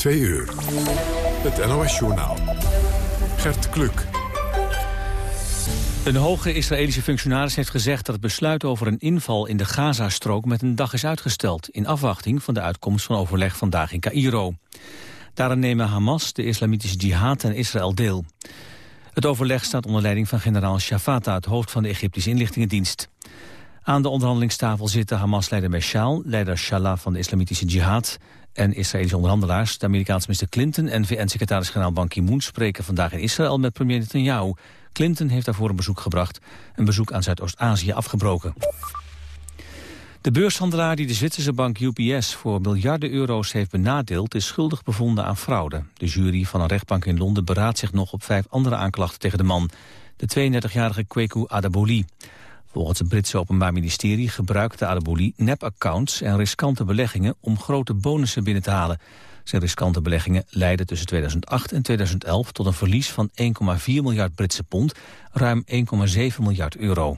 2 uur. Het NOS-journaal. Gert Kluk. Een hoge Israëlische functionaris heeft gezegd dat het besluit over een inval in de Gazastrook met een dag is uitgesteld, in afwachting van de uitkomst van overleg vandaag in Cairo. Daarin nemen Hamas, de islamitische jihad en Israël deel. Het overleg staat onder leiding van generaal Shafata, het hoofd van de Egyptische inlichtingendienst. Aan de onderhandelingstafel zitten Hamas-leider Meshaal, leider Shalah van de islamitische jihad en Israëlische onderhandelaars. De Amerikaanse minister Clinton en VN-secretaris-generaal Ban Ki-moon spreken vandaag in Israël met premier Netanyahu. Clinton heeft daarvoor een bezoek gebracht, een bezoek aan Zuidoost-Azië afgebroken. De beurshandelaar die de Zwitserse bank UPS voor miljarden euro's heeft benadeeld... is schuldig bevonden aan fraude. De jury van een rechtbank in Londen beraadt zich nog op vijf andere aanklachten tegen de man. De 32-jarige Kweku Adaboli. Volgens het Britse Openbaar Ministerie gebruikte Adaboli nep-accounts en riskante beleggingen om grote bonussen binnen te halen. Zijn riskante beleggingen leidden tussen 2008 en 2011 tot een verlies van 1,4 miljard Britse pond, ruim 1,7 miljard euro.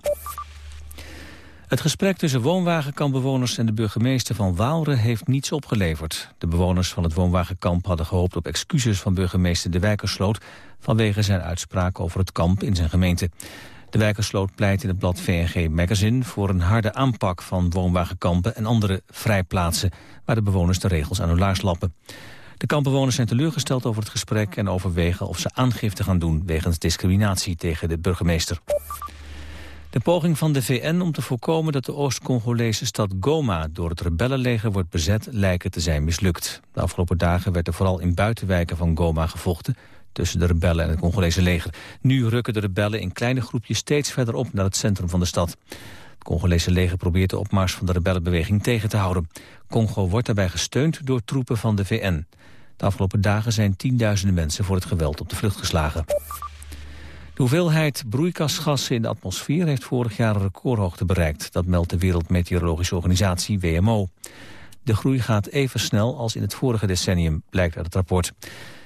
Het gesprek tussen woonwagenkampbewoners en de burgemeester van Waalre heeft niets opgeleverd. De bewoners van het woonwagenkamp hadden gehoopt op excuses van burgemeester De Wijkersloot vanwege zijn uitspraak over het kamp in zijn gemeente. De Wijkersloot pleit in het blad VNG Magazine voor een harde aanpak van woonwagenkampen en andere vrijplaatsen waar de bewoners de regels aan hun laars lappen. De kampbewoners zijn teleurgesteld over het gesprek en overwegen of ze aangifte gaan doen wegens discriminatie tegen de burgemeester. De poging van de VN om te voorkomen dat de Oost-Congolese stad Goma door het rebellenleger wordt bezet lijken te zijn mislukt. De afgelopen dagen werd er vooral in buitenwijken van Goma gevochten tussen de rebellen en het Congolese leger. Nu rukken de rebellen in kleine groepjes steeds verder op naar het centrum van de stad. Het Congolese leger probeert de opmars van de rebellenbeweging tegen te houden. Congo wordt daarbij gesteund door troepen van de VN. De afgelopen dagen zijn tienduizenden mensen voor het geweld op de vlucht geslagen. De hoeveelheid broeikasgassen in de atmosfeer heeft vorig jaar een recordhoogte bereikt. Dat meldt de Wereldmeteorologische Organisatie WMO. De groei gaat even snel als in het vorige decennium, blijkt uit het rapport.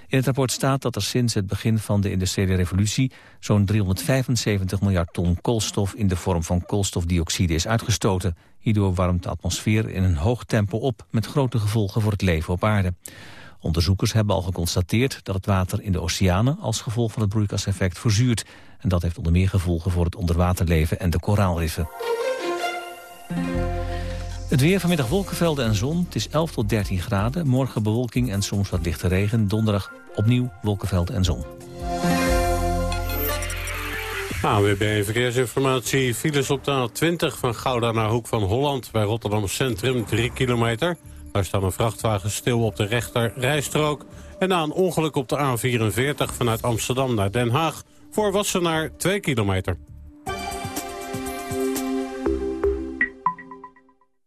In het rapport staat dat er sinds het begin van de industriële revolutie zo'n 375 miljard ton koolstof in de vorm van koolstofdioxide is uitgestoten. Hierdoor warmt de atmosfeer in een hoog tempo op met grote gevolgen voor het leven op aarde. Onderzoekers hebben al geconstateerd dat het water in de oceanen als gevolg van het broeikaseffect verzuurt. En dat heeft onder meer gevolgen voor het onderwaterleven en de koraalriffen. Het weer vanmiddag wolkenvelden en zon. Het is 11 tot 13 graden. Morgen bewolking en soms wat lichte regen. Donderdag opnieuw wolkenvelden en zon. AWB Verkeersinformatie. Files op de A20 van Gouda naar Hoek van Holland... bij Rotterdam Centrum, 3 kilometer. Daar staan een vrachtwagen stil op de rechter rijstrook. En na een ongeluk op de A44 vanuit Amsterdam naar Den Haag... voor Wassenaar 2 kilometer.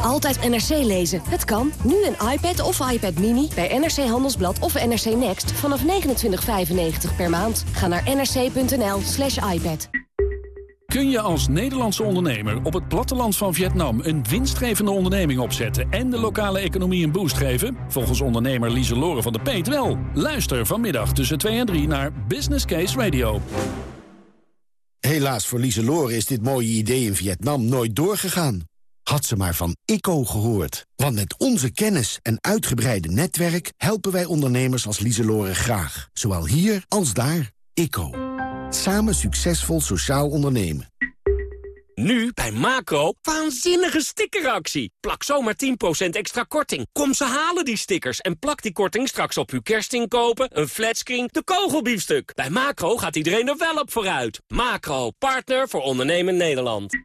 Altijd NRC lezen. Het kan. Nu een iPad of iPad Mini bij NRC Handelsblad of NRC Next vanaf 29,95 per maand. Ga naar nrc.nl slash iPad. Kun je als Nederlandse ondernemer op het platteland van Vietnam... een winstgevende onderneming opzetten en de lokale economie een boost geven? Volgens ondernemer Lieselore van de Peet wel. Luister vanmiddag tussen 2 en 3 naar Business Case Radio. Helaas voor Lieselore is dit mooie idee in Vietnam nooit doorgegaan. Had ze maar van ICO gehoord. Want met onze kennis en uitgebreide netwerk... helpen wij ondernemers als Lieselore graag. Zowel hier als daar. ICO. Samen succesvol sociaal ondernemen. Nu bij Macro, waanzinnige stickeractie. Plak zomaar 10% extra korting. Kom ze halen die stickers en plak die korting straks op uw kerstinkopen, een flatscreen, de kogelbiefstuk. Bij Macro gaat iedereen er wel op vooruit. Macro, partner voor ondernemen Nederland.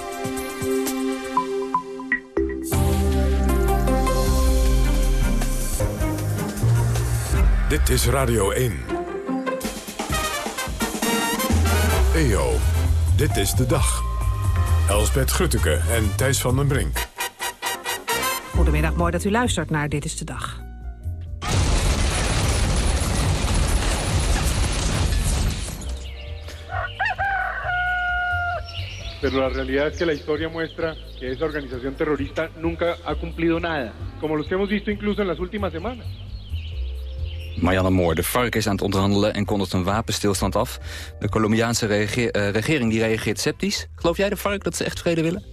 Dit is Radio 1. EO, dit is de dag. Elsbet Grutteke en Thijs van den Brink. Goedemiddag, mooi dat u luistert naar Dit is de Dag. Pero la realidad es que la historia muestra que esa organización terrorista nunca ha cumplido nada, como los que hemos visto incluso en las últimas semanas. Marianne Moor, de FARC is aan het onderhandelen en kondigt een wapenstilstand af. De Colombiaanse uh, regering die reageert sceptisch. Geloof jij de FARC dat ze echt vrede willen?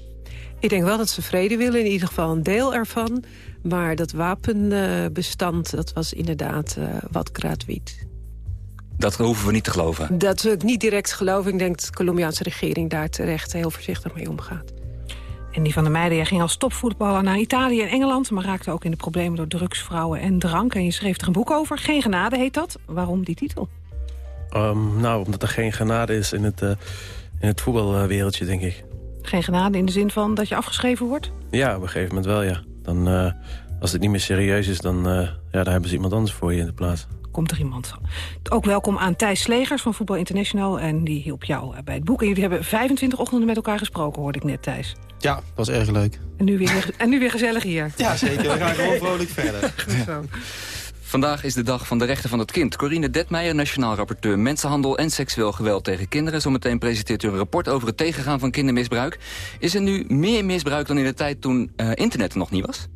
Ik denk wel dat ze vrede willen, in ieder geval een deel ervan. Maar dat wapenbestand, dat was inderdaad uh, wat gratuit. Dat hoeven we niet te geloven? Dat we het niet direct geloven. Ik denk dat de Colombiaanse regering daar terecht heel voorzichtig mee omgaat. En die van der Meijden ging als topvoetballer naar Italië en Engeland... maar raakte ook in de problemen door drugs, vrouwen en drank. En je schreef er een boek over. Geen genade heet dat. Waarom die titel? Um, nou, omdat er geen genade is in het, uh, in het voetbalwereldje, denk ik. Geen genade in de zin van dat je afgeschreven wordt? Ja, op een gegeven moment wel, ja. Dan, uh, als het niet meer serieus is, dan, uh, ja, dan hebben ze iemand anders voor je in de plaats komt er iemand. Ook welkom aan Thijs Slegers van Voetbal International. En die hielp jou bij het boek. En jullie hebben 25 ochtenden met elkaar gesproken, hoorde ik net, Thijs. Ja, was erg leuk. En nu weer, en nu weer gezellig hier. Ja, zeker. We gaan gewoon vrolijk verder. Zo. Vandaag is de dag van de rechten van het kind. Corine Detmeijer, nationaal rapporteur mensenhandel en seksueel geweld tegen kinderen. Zometeen presenteert u een rapport over het tegengaan van kindermisbruik. Is er nu meer misbruik dan in de tijd toen uh, internet er nog niet was?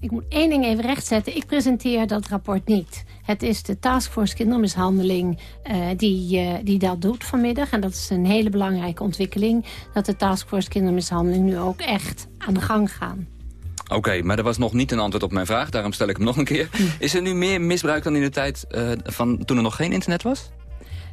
Ik moet één ding even rechtzetten. Ik presenteer dat rapport niet. Het is de Taskforce Kindermishandeling uh, die, uh, die dat doet vanmiddag. En dat is een hele belangrijke ontwikkeling. Dat de Taskforce Kindermishandeling nu ook echt aan de gang gaan. Oké, okay, maar dat was nog niet een antwoord op mijn vraag. Daarom stel ik hem nog een keer. Is er nu meer misbruik dan in de tijd uh, van toen er nog geen internet was?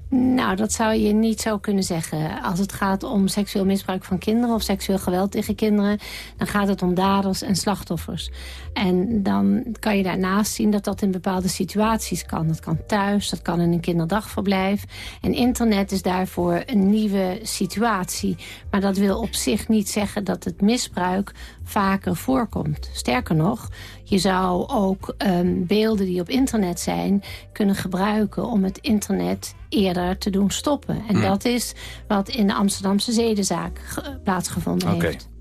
Nou, dat zou je niet zo kunnen zeggen. Als het gaat om seksueel misbruik van kinderen... of seksueel geweld tegen kinderen... dan gaat het om daders en slachtoffers. En dan kan je daarnaast zien dat dat in bepaalde situaties kan. Dat kan thuis, dat kan in een kinderdagverblijf. En internet is daarvoor een nieuwe situatie. Maar dat wil op zich niet zeggen dat het misbruik vaker voorkomt. Sterker nog, je zou ook um, beelden die op internet zijn... kunnen gebruiken om het internet eerder te doen stoppen. En hmm. dat is wat in de Amsterdamse zedenzaak plaatsgevonden okay. heeft.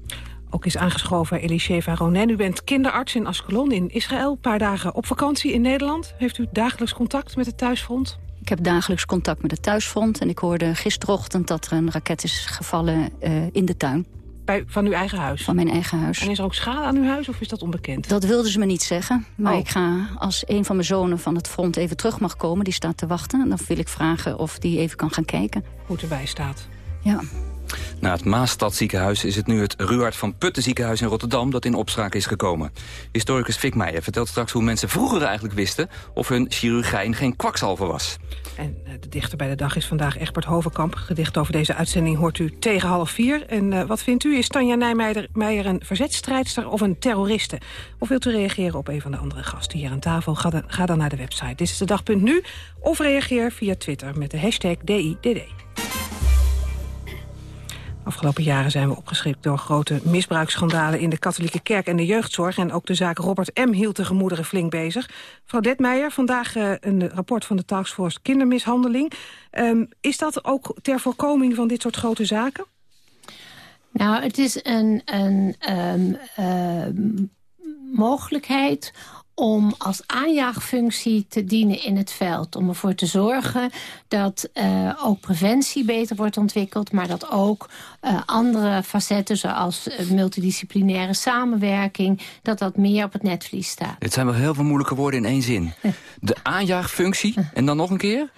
Ook is aangeschoven Elisheva Ronen. U bent kinderarts in Askelon in Israël. Een paar dagen op vakantie in Nederland. Heeft u dagelijks contact met het thuisfront? Ik heb dagelijks contact met het thuisfront. En ik hoorde gisterochtend dat er een raket is gevallen uh, in de tuin. Bij, van uw eigen huis? Van mijn eigen huis. En is er ook schade aan uw huis of is dat onbekend? Dat wilden ze me niet zeggen. Maar oh. ik ga, als een van mijn zonen van het front even terug mag komen... die staat te wachten, dan wil ik vragen of die even kan gaan kijken. Hoe het erbij staat. Ja. Na het Maastadziekenhuis is het nu het Ruard van Putten ziekenhuis in Rotterdam dat in opspraak is gekomen. Historicus Fik Meijer vertelt straks hoe mensen vroeger eigenlijk wisten of hun chirurgijn geen kwakzalver was. En de dichter bij de dag is vandaag Egbert Hovenkamp. Gedicht over deze uitzending hoort u tegen half vier. En uh, wat vindt u? Is Tanja Nijmeijer een verzetstrijdster of een terroriste? Of wilt u reageren op een van de andere gasten hier aan tafel? Ga dan naar de website. Dit is de dag.nu of reageer via Twitter met de hashtag DIDD. Afgelopen jaren zijn we opgeschrikt door grote misbruiksschandalen... in de katholieke kerk en de jeugdzorg. En ook de zaak Robert M. hield de gemoederen flink bezig. Mevrouw Detmeijer, vandaag uh, een rapport van de Taskforce Kindermishandeling. Um, is dat ook ter voorkoming van dit soort grote zaken? Nou, het is een, een um, mogelijkheid om als aanjaagfunctie te dienen in het veld. Om ervoor te zorgen dat uh, ook preventie beter wordt ontwikkeld... maar dat ook uh, andere facetten zoals uh, multidisciplinaire samenwerking... dat dat meer op het netvlies staat. Dit zijn wel heel veel moeilijke woorden in één zin. De aanjaagfunctie en dan nog een keer?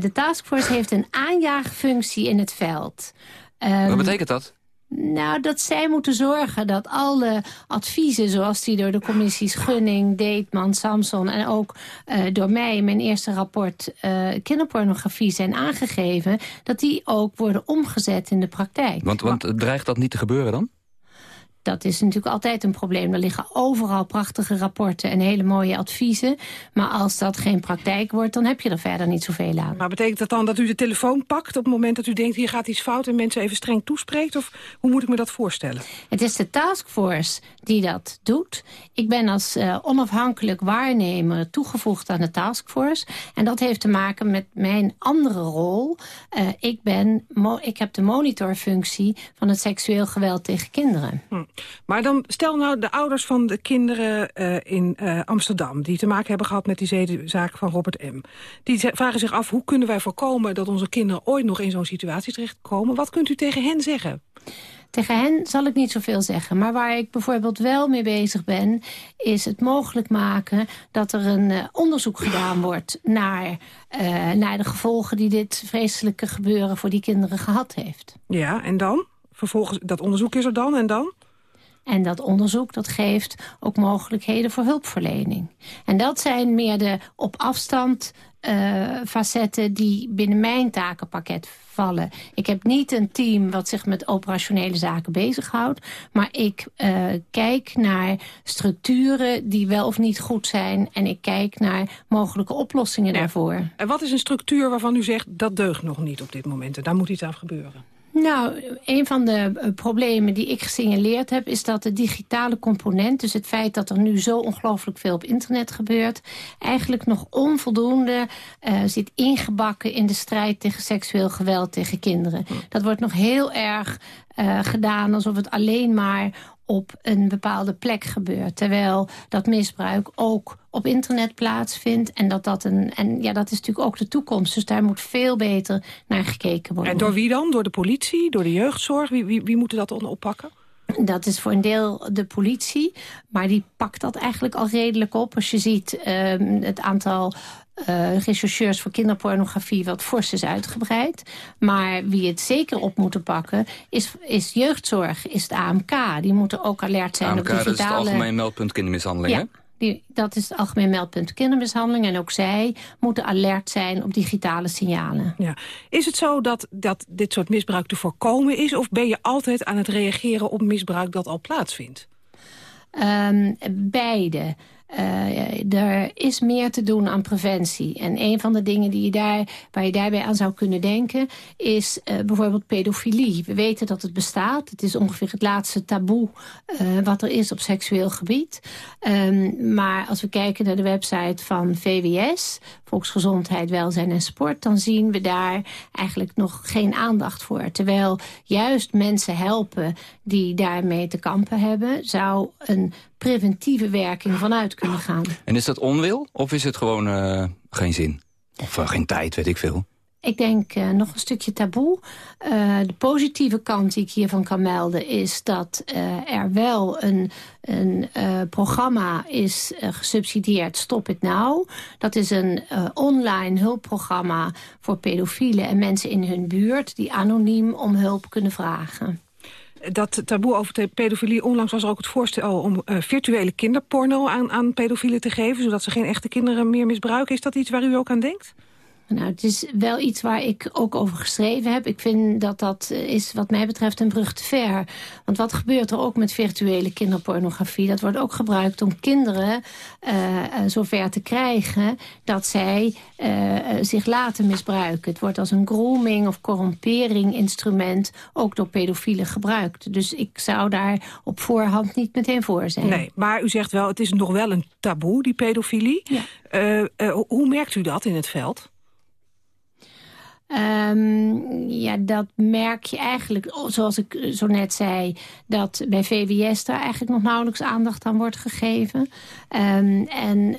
de taskforce heeft een aanjaagfunctie in het veld. Um, Wat betekent dat? Nou, dat zij moeten zorgen dat alle adviezen... zoals die door de commissies Gunning, Deetman, Samson... en ook uh, door mij in mijn eerste rapport uh, kinderpornografie zijn aangegeven... dat die ook worden omgezet in de praktijk. Want, want dreigt dat niet te gebeuren dan? Dat is natuurlijk altijd een probleem. Er liggen overal prachtige rapporten en hele mooie adviezen. Maar als dat geen praktijk wordt, dan heb je er verder niet zoveel aan. Maar betekent dat dan dat u de telefoon pakt op het moment dat u denkt... hier gaat iets fout en mensen even streng toespreekt? Of hoe moet ik me dat voorstellen? Het is de taskforce die dat doet. Ik ben als uh, onafhankelijk waarnemer toegevoegd aan de taskforce. En dat heeft te maken met mijn andere rol. Uh, ik, ben, ik heb de monitorfunctie van het seksueel geweld tegen kinderen. Hm. Maar dan stel nou de ouders van de kinderen uh, in Amsterdam... die te maken hebben gehad met die zedenzaak van Robert M. Die vragen zich af hoe kunnen wij voorkomen dat onze kinderen ooit nog in zo'n situatie terechtkomen. Wat kunt u tegen hen zeggen? Tegen hen zal ik niet zoveel zeggen. Maar waar ik bijvoorbeeld wel mee bezig ben... is het mogelijk maken dat er een uh, onderzoek gedaan wordt... Naar, uh, naar de gevolgen die dit vreselijke gebeuren voor die kinderen gehad heeft. Ja, en dan? Vervolgens, dat onderzoek is er dan, en dan? En dat onderzoek dat geeft ook mogelijkheden voor hulpverlening. En dat zijn meer de op afstand uh, facetten die binnen mijn takenpakket vallen. Ik heb niet een team wat zich met operationele zaken bezighoudt. Maar ik uh, kijk naar structuren die wel of niet goed zijn. En ik kijk naar mogelijke oplossingen ja. daarvoor. En wat is een structuur waarvan u zegt dat deugt nog niet op dit moment? En daar moet iets aan gebeuren. Nou, een van de uh, problemen die ik gesignaleerd heb... is dat de digitale component, dus het feit dat er nu zo ongelooflijk veel op internet gebeurt... eigenlijk nog onvoldoende uh, zit ingebakken in de strijd tegen seksueel geweld tegen kinderen. Dat wordt nog heel erg uh, gedaan alsof het alleen maar op een bepaalde plek gebeurt. Terwijl dat misbruik ook op internet plaatsvindt. En dat, dat, een, en ja, dat is natuurlijk ook de toekomst. Dus daar moet veel beter naar gekeken worden. En door wie dan? Door de politie? Door de jeugdzorg? Wie, wie, wie moet dat dan oppakken? Dat is voor een deel de politie, maar die pakt dat eigenlijk al redelijk op. Als je ziet uh, het aantal uh, rechercheurs voor kinderpornografie wat fors is uitgebreid. Maar wie het zeker op moeten pakken is, is jeugdzorg, is het AMK. Die moeten ook alert zijn AMK, op digitale... dat is het Algemeen Meldpunt Kindermishandeling, ja. hè? Die, dat is het algemeen meldpunt kindermishandeling. En ook zij moeten alert zijn op digitale signalen. Ja. Is het zo dat, dat dit soort misbruik te voorkomen is? Of ben je altijd aan het reageren op misbruik dat al plaatsvindt? Um, beide. Er is meer te doen aan preventie. En een van de dingen die je daar, waar je daarbij aan zou kunnen denken... is uh, bijvoorbeeld pedofilie. We weten dat het bestaat. Het is ongeveer het laatste taboe uh, wat er is op seksueel gebied. Um, maar als we kijken naar de website van VWS... Volksgezondheid, Welzijn en Sport... dan zien we daar eigenlijk nog geen aandacht voor. Terwijl juist mensen helpen die daarmee te kampen hebben... zou een preventieve werking vanuit kunnen gaan. En is dat onwil of is het gewoon uh, geen zin? Of uh, geen tijd, weet ik veel? Ik denk uh, nog een stukje taboe. Uh, de positieve kant die ik hiervan kan melden... is dat uh, er wel een, een programma is gesubsidieerd, Stop It Now. Dat is een online hulpprogramma voor pedofielen en mensen in hun buurt... die anoniem om hulp kunnen vragen dat taboe over pedofilie. Onlangs was er ook het voorstel om uh, virtuele kinderporno aan, aan pedofielen te geven... zodat ze geen echte kinderen meer misbruiken. Is dat iets waar u ook aan denkt? Nou, het is wel iets waar ik ook over geschreven heb. Ik vind dat dat is wat mij betreft een brug te ver. Want wat gebeurt er ook met virtuele kinderpornografie? Dat wordt ook gebruikt om kinderen uh, zover te krijgen... dat zij uh, zich laten misbruiken. Het wordt als een grooming of corrompering instrument... ook door pedofielen gebruikt. Dus ik zou daar op voorhand niet meteen voor zijn. Nee, maar u zegt wel, het is nog wel een taboe, die pedofilie. Ja. hoe merkt u dat in het veld? Um, ja, dat merk je eigenlijk, zoals ik zo net zei... dat bij VWS daar eigenlijk nog nauwelijks aandacht aan wordt gegeven. Um, en uh,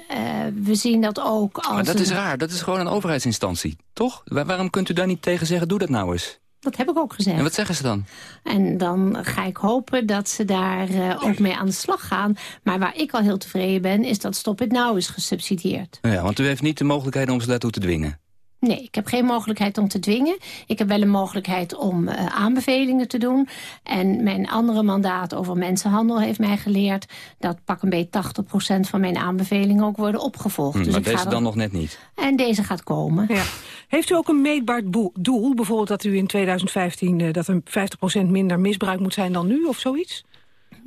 we zien dat ook als... Maar dat is raar, dat is gewoon een overheidsinstantie, toch? waarom kunt u daar niet tegen zeggen, doe dat nou eens? Dat heb ik ook gezegd. En wat zeggen ze dan? En dan ga ik hopen dat ze daar uh, ook mee aan de slag gaan. Maar waar ik al heel tevreden ben, is dat Stop It Now is gesubsidieerd. Ja, want u heeft niet de mogelijkheid om ze daartoe te dwingen. Nee, ik heb geen mogelijkheid om te dwingen. Ik heb wel een mogelijkheid om uh, aanbevelingen te doen. En mijn andere mandaat over mensenhandel heeft mij geleerd... dat pak een beetje 80% van mijn aanbevelingen ook worden opgevolgd. Hm, dus maar ik deze ga dan nog net niet? En deze gaat komen. Ja. Heeft u ook een meetbaar doel? Bijvoorbeeld dat u in 2015 uh, dat er 50% minder misbruik moet zijn dan nu of zoiets?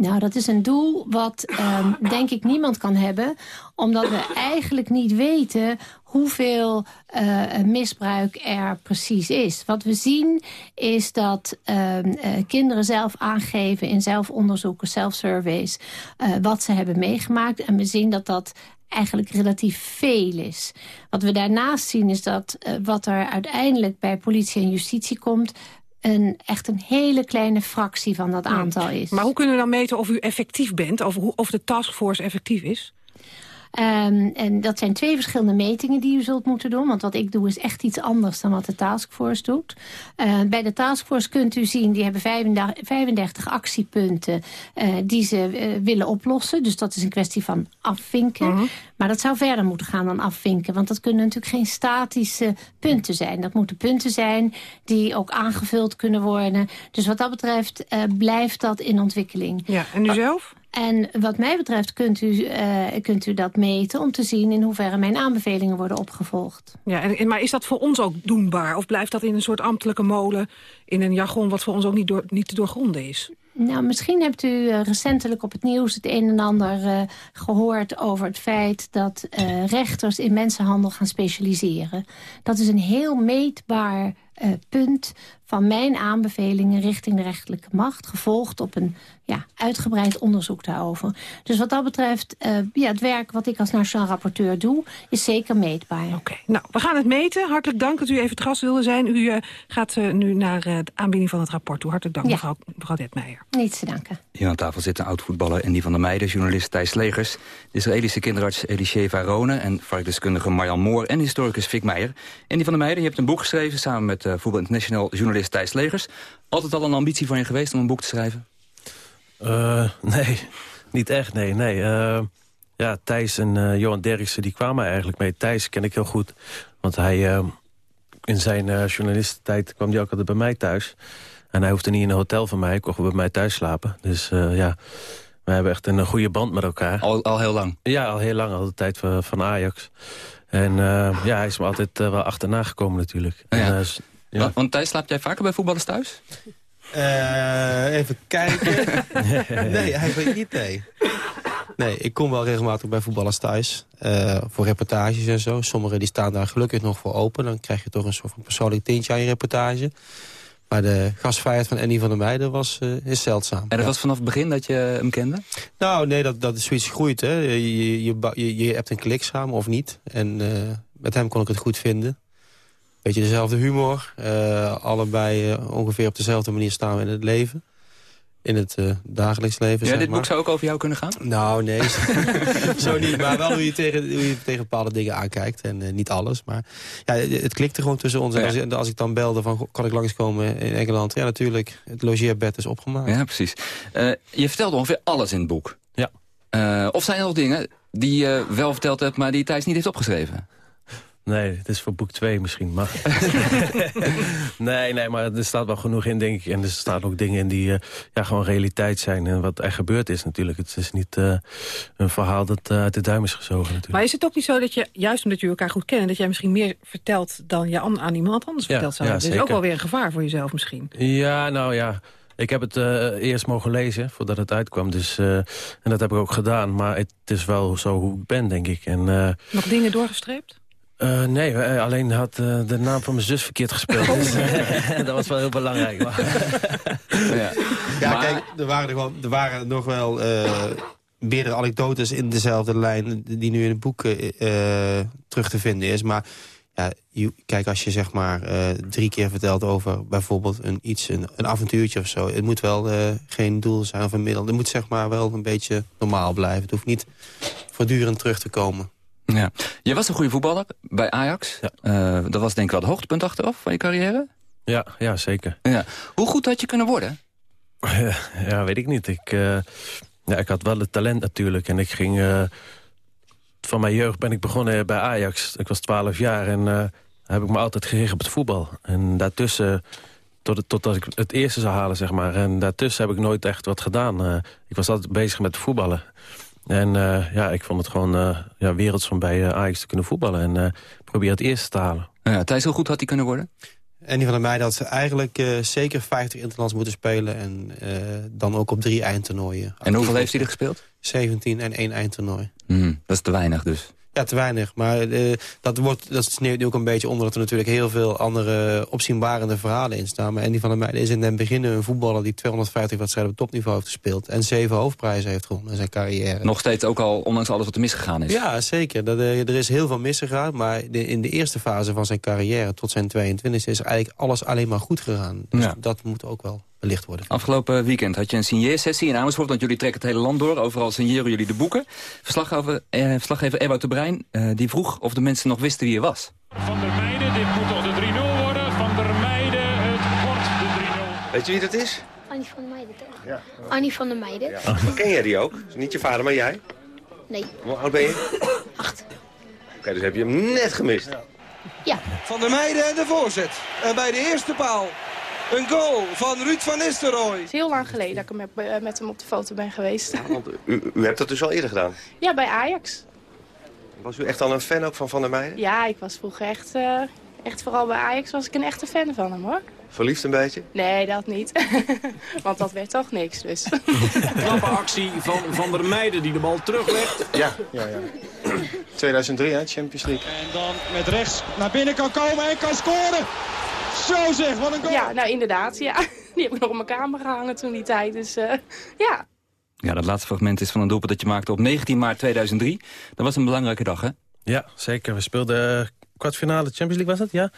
Nou, dat is een doel wat ehm, denk ik niemand kan hebben. Omdat we eigenlijk niet weten hoeveel uh, misbruik er precies is. Wat we zien is dat uh, kinderen zelf aangeven in zelfonderzoeken, self-surveys... Uh, wat ze hebben meegemaakt. En we zien dat dat eigenlijk relatief veel is. Wat we daarnaast zien is dat wat er uiteindelijk bij politie en justitie komt een, echt een hele kleine fractie van dat aantal is. Maar hoe kunnen we dan meten of u effectief bent? Of, of de taskforce effectief is? Um, en dat zijn twee verschillende metingen die u zult moeten doen. Want wat ik doe is echt iets anders dan wat de taskforce doet. Uh, bij de taskforce kunt u zien, die hebben 35, 35 actiepunten uh, die ze uh, willen oplossen. Dus dat is een kwestie van afvinken. -huh. Maar dat zou verder moeten gaan dan afvinken. Want dat kunnen natuurlijk geen statische punten zijn. Dat moeten punten zijn die ook aangevuld kunnen worden. Dus wat dat betreft blijft dat in ontwikkeling. Ja, en u zelf? En wat mij betreft kunt u, uh, kunt u dat meten om te zien in hoeverre mijn aanbevelingen worden opgevolgd. Ja, en, maar is dat voor ons ook doenbaar? Of blijft dat in een soort ambtelijke molen, in een jargon wat voor ons ook niet, door, niet te doorgronden is? Nou, misschien hebt u uh, recentelijk op het nieuws het een en ander uh, gehoord over het feit dat uh, rechters in mensenhandel gaan specialiseren. Dat is een heel meetbaar punt van mijn aanbevelingen richting de rechterlijke macht... gevolgd op een ja, uitgebreid onderzoek daarover. Dus wat dat betreft, uh, ja, het werk wat ik als nationaal rapporteur doe... is zeker meetbaar. Oké, okay. nou, we gaan het meten. Hartelijk dank dat u even het gast wilde zijn. U uh, gaat uh, nu naar de aanbieding van het rapport toe. Hartelijk dank, ja. mevrouw, mevrouw Detmeijer. Niets te danken. Hier aan tafel zit een oud-voetballer en die van de meiden... journalist Thijs Legers, de Israëlische kinderarts Elishe Rone... en varkdeskundige Marjan Moor en historicus Fik Meijer. En die van de meiden, je hebt een boek geschreven... samen met Voetbal International journalist Thijs Legers. Altijd al een ambitie van je geweest om een boek te schrijven? Uh, nee, niet echt, nee. nee. Uh, ja, Thijs en uh, Johan Derksen die kwamen eigenlijk mee. Thijs ken ik heel goed, want hij in zijn journalistentijd kwam hij ook altijd bij mij thuis. En hij hoefde niet in een hotel van mij, hij kon bij mij thuis slapen. Dus ja, we hebben echt een goede band met elkaar. Al, al heel lang? Ja, al heel lang, al de tijd van, van Ajax. En ja, hij is me altijd wel achterna gekomen natuurlijk. Ja. En, ja. Want, Thijs, slaapt jij vaker bij voetballers thuis? Uh, even kijken. nee, eigenlijk niet, nee. Nee, ik kom wel regelmatig bij voetballers thuis. Uh, voor reportages en zo. Sommigen die staan daar gelukkig nog voor open. Dan krijg je toch een soort van persoonlijk tintje aan je reportage. Maar de gastvrijheid van Annie van der Meijden was, uh, is zeldzaam. En dat ja. was vanaf het begin dat je hem kende? Nou, nee, dat, dat is zoiets groeit. Hè. Je, je, je, je hebt een klik samen of niet. En uh, met hem kon ik het goed vinden. Beetje dezelfde humor. Uh, allebei uh, ongeveer op dezelfde manier staan we in het leven. In het uh, dagelijks leven, Ja, dit maar. boek zou ook over jou kunnen gaan? Nou, nee. zo niet. Maar wel hoe je tegen, hoe je tegen bepaalde dingen aankijkt. En niet alles. Maar ja, het klikte gewoon tussen ons. En als, als, ik dan belde van, kan ik langskomen in Engeland? Ja, natuurlijk. Het logeerbed is opgemaakt. Ja, precies. je vertelt ongeveer alles in het boek. Ja. of zijn er nog dingen die je wel verteld hebt... maar die Thijs niet heeft opgeschreven? Nee, het is voor boek 2 misschien. Maar... nee, nee, maar er staat wel genoeg in, denk ik. En er staan ook dingen in die uh, ja, gewoon realiteit zijn. En wat er gebeurd is natuurlijk. Het is niet uh, een verhaal dat uh, uit de duim is gezogen natuurlijk. Maar is het ook niet zo dat je, juist omdat je elkaar goed kent... dat jij misschien meer vertelt dan je aan, aan iemand anders ja, vertelt zou ja, Dat is ook wel weer een gevaar voor jezelf misschien. Ja, nou ja... Ik heb het uh, eerst mogen lezen voordat het uitkwam. Dus, uh, en dat heb ik ook gedaan. Maar het is wel zo hoe ik ben, denk ik. En, uh, Nog dingen doorgestreept? Uh, nee, uh, alleen had uh, de naam van mijn zus verkeerd gespeeld. Dus, dat was wel heel belangrijk. Maar. ja, ja maar... kijk, er waren, er, gewoon, er waren nog wel meerdere anekdotes in dezelfde lijn... die nu in het boek terug te vinden is. Maar ja, je, kijk, als je zeg maar drie keer vertelt over bijvoorbeeld een, iets, een, een avontuurtje of zo... het moet wel geen doel zijn of een middel. Het moet zeg maar wel een beetje normaal blijven. Het hoeft niet voortdurend terug te komen. Ja. Je was een goede voetballer bij Ajax. Ja. Uh, dat was denk ik wel het hoogtepunt achteraf van je carrière. Ja, ja zeker. Ja. Hoe goed had je kunnen worden? ja, weet ik niet. Ik, uh, ja, ik had wel het talent natuurlijk. En ik ging... Uh, van mijn jeugd ben ik begonnen bij Ajax. Ik was 12 jaar en heb ik me altijd gericht op het voetbal. En daartussen... Tot, totdat ik het eerste zou halen, zeg maar. En daartussen heb ik nooit echt wat gedaan. ik was altijd bezig met voetballen. En uh, ja, ik vond het gewoon uh, ja, werelds van bij uh, Ajax te kunnen voetballen. En probeer het eerste te halen. Ja, Thijs, hoe goed had hij kunnen worden? En die van de meiden had ze eigenlijk uh, zeker 50 interlands moeten spelen. En uh, dan ook op drie eindtoernooien. En hoeveel heeft hij er gespeeld? 17 en één eindtoernooi. Mm, dat is te weinig dus. Ja, te weinig. Maar uh, dat, wordt, dat sneeuwt nu ook een beetje onder... dat er natuurlijk heel veel andere opzienbarende verhalen in staan. Maar Andy van der Meijden is in het begin een voetballer... die 250 wedstrijden op topniveau heeft gespeeld... en zeven hoofdprijzen heeft gewonnen in zijn carrière. Nog steeds ook al, ondanks alles wat er misgegaan is? Ja, zeker. Dat, uh, er is heel veel misgegaan. Maar de, in de eerste fase van zijn carrière, tot zijn 22 is eigenlijk alles alleen maar goed gegaan. Dus ja. dat moet ook wel belicht worden. Afgelopen weekend had je een signeersessie in Amersfoort... want jullie trekken het hele land door. Overal signeren jullie de boeken. Verslaggever, eh, verslaggever Ewout de Brein eh, die vroeg of de mensen nog wisten wie je was. Van der Meijden, dit moet toch de 3-0 worden. Van der Meijden, het wordt de 3-0. Weet je wie dat is? Annie van der Meijden, toch? Ja. Annie van der Meijden. Ja. Ken jij die ook? Is niet je vader, maar jij? Nee. Hoe oud ben je? Acht. Oké, okay, dus heb je hem net gemist. Ja. ja. Van der Meijden en de voorzet. En bij de eerste paal een goal van Ruud van Nistelrooy. Het is heel lang geleden dat ik met, eh, met hem op de foto ben geweest. Ja, want u, u hebt dat dus al eerder gedaan? Ja, bij Ajax. Was u echt al een fan ook van Van der Meijden? Ja, ik was vroeger echt, uh, echt vooral bij Ajax was ik een echte fan van hem hoor. Verliefd een beetje? Nee, dat niet. Want dat werd toch niks dus. Knappe actie van Van der Meijden die de bal teruglegt. Ja, ja, ja. 2003 hè, Champions League. En dan met rechts naar binnen kan komen en kan scoren. Zo zeg, wat een goal. Ja, nou inderdaad. Ja. Die heb ik nog op mijn kamer gehangen toen die tijd. Dus uh, ja. Ja, dat laatste fragment is van een doelpunt dat je maakte op 19 maart 2003. Dat was een belangrijke dag, hè? Ja, zeker. We speelden kwartfinale Champions League, was het? Ja.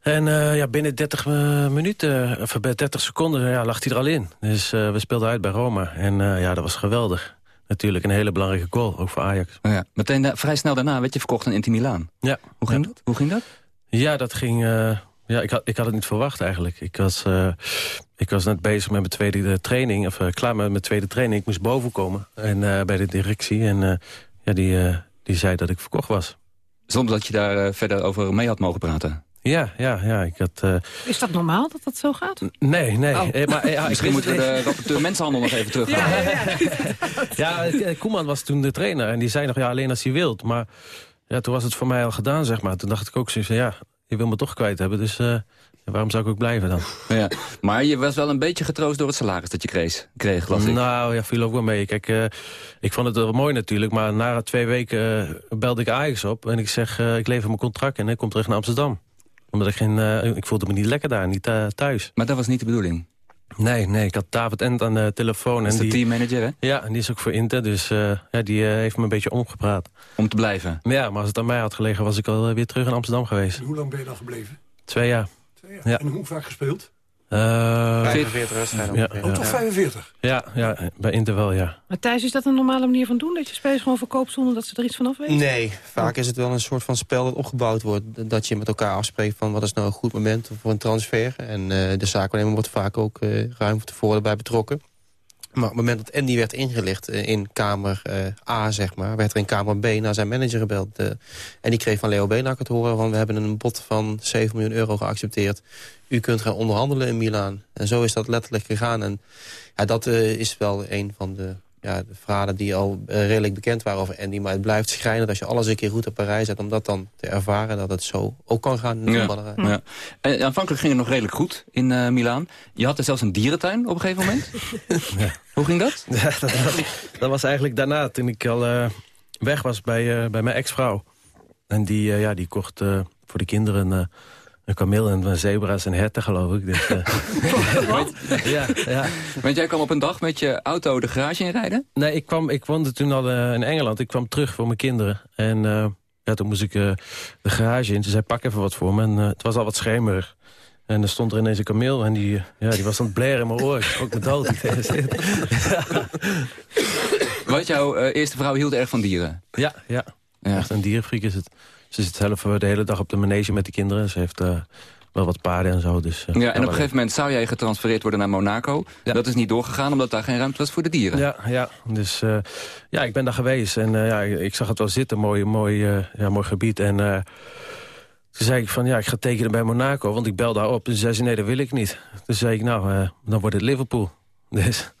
En uh, ja, binnen 30 uh, minuten, of bij 30 seconden, ja, lag hij er al in. Dus uh, we speelden uit bij Roma. En ja, dat was geweldig. Natuurlijk een hele belangrijke goal, ook voor Ajax. Oh ja. Meteen vrij snel daarna werd je verkocht aan Inter Milaan. Ja. Hoe ging ja. dat? Hoe ging dat? Ja, dat ging... Ja, ik had, ik had het niet verwacht eigenlijk. Ik was, uh, ik was net bezig met mijn tweede training, of uh, klaar met mijn tweede training. Ik moest boven komen en, uh, bij de directie. En ja, die, die zei dat ik verkocht was. Zonder dat je daar verder over mee had mogen praten? Ja, ja, ja. Ik had, Is dat normaal dat dat zo gaat? Nee, nee. Oh. Maar, ja, Misschien moeten we de rapporteur mensenhandel nog even terug ja, ja, ja. Koeman was toen de trainer en die zei nog ja, alleen als hij wilt. Maar ja, toen was het voor mij al gedaan, zeg maar. Toen dacht ik ook zoiets van ja, je wil me toch kwijt hebben, dus uh, waarom zou ik ook blijven dan? Ja, maar je was wel een beetje getroost door het salaris dat je kreeg, kreeg las ik. Nou ja, viel ook wel mee. Kijk, uh, ik vond het wel mooi natuurlijk, maar na twee weken uh, belde ik Ajax op... en ik zeg, ik lever mijn contract en ik kom terug naar Amsterdam. Omdat ik geen, ik voelde me niet lekker daar, niet thuis. Maar dat was niet de bedoeling? Nee, nee, ik had David End aan de telefoon. Dat is en de die, teammanager, hè? Ja, en die is ook voor Inter, dus uh, ja, die uh, heeft me een beetje omgepraat. Om te blijven? Ja, maar als het aan mij had gelegen, was ik al weer terug in Amsterdam geweest. En hoe lang ben je dan gebleven? Twee jaar. Twee jaar. Ja. En hoe vaak gespeeld? Uh, 45 wedstrijden. Ja, oh, toch 45? Ja, ja, bij Inter wel, ja. Maar Thijs, is dat een normale manier van doen? Dat je spelers gewoon verkoopt zonder dat ze er iets van af weten? Nee, vaak is het wel een soort van spel dat opgebouwd wordt. Dat je met elkaar afspreekt van wat is nou een goed moment voor een transfer. En uh, de zaakwaarnemer wordt vaak ook uh, ruim van tevoren bij betrokken. Maar op het moment dat Andy werd ingelicht uh, in kamer A, zeg maar... werd er in kamer B naar zijn manager gebeld. en die kreeg van Leo Beenhakker te horen... van we hebben een bod van 7 miljoen euro geaccepteerd. U kunt gaan onderhandelen in Milaan. En zo is dat letterlijk gegaan. En ja, dat is wel een van de ja, de verhalen die al uh, redelijk bekend waren over Andy. Maar het blijft schrijnend als je alles een keer goed op Parijs zet... om dat dan te ervaren dat het zo ook kan gaan in de ja. ja. En aanvankelijk ging het nog redelijk goed in uh, Milaan. Je had er zelfs een dierentuin op een gegeven moment. ja. Hoe ging dat? Ja, dat, was, dat, was, eigenlijk daarna, toen ik al uh, weg was bij, bij mijn ex-vrouw. En die, ja, die kocht voor de kinderen... Een kameel en zebra's en herten, geloof ik. Dus, uh... ja, ja. Want jij kwam op een dag met je auto de garage inrijden? Nee, ik, kwam, ik woonde toen al uh, in Engeland. Ik kwam terug voor mijn kinderen. En uh, ja, toen moest ik de garage in. Ze zei, pak even wat voor me. En het was al wat schemerig. En er stond er ineens een kameel en die, ja, die was aan het blaren in mijn oor. Ik ook me dood. Want jouw eerste vrouw hield erg van dieren? Ja, ja. ja. Echt een dierenfriek is het. Ze zit zelf de hele dag op de manege met de kinderen. Ze heeft uh, wel wat paarden en zo. Dus, uh, ja, en op een gegeven moment zou jij getransfereerd worden naar Monaco. Ja. Dat is niet doorgegaan omdat daar geen ruimte was voor de dieren. Ja, ja. dus uh, ja, ik ben daar geweest. En ja, ik zag het wel zitten, mooi, mooi, ja, mooi gebied. En toen zei ik van, ja, ik ga tekenen bij Monaco. Want ik bel daar op. Dus zei ze, nee, dat wil ik niet. Toen zei ik, nou, dan wordt het Liverpool. Dus...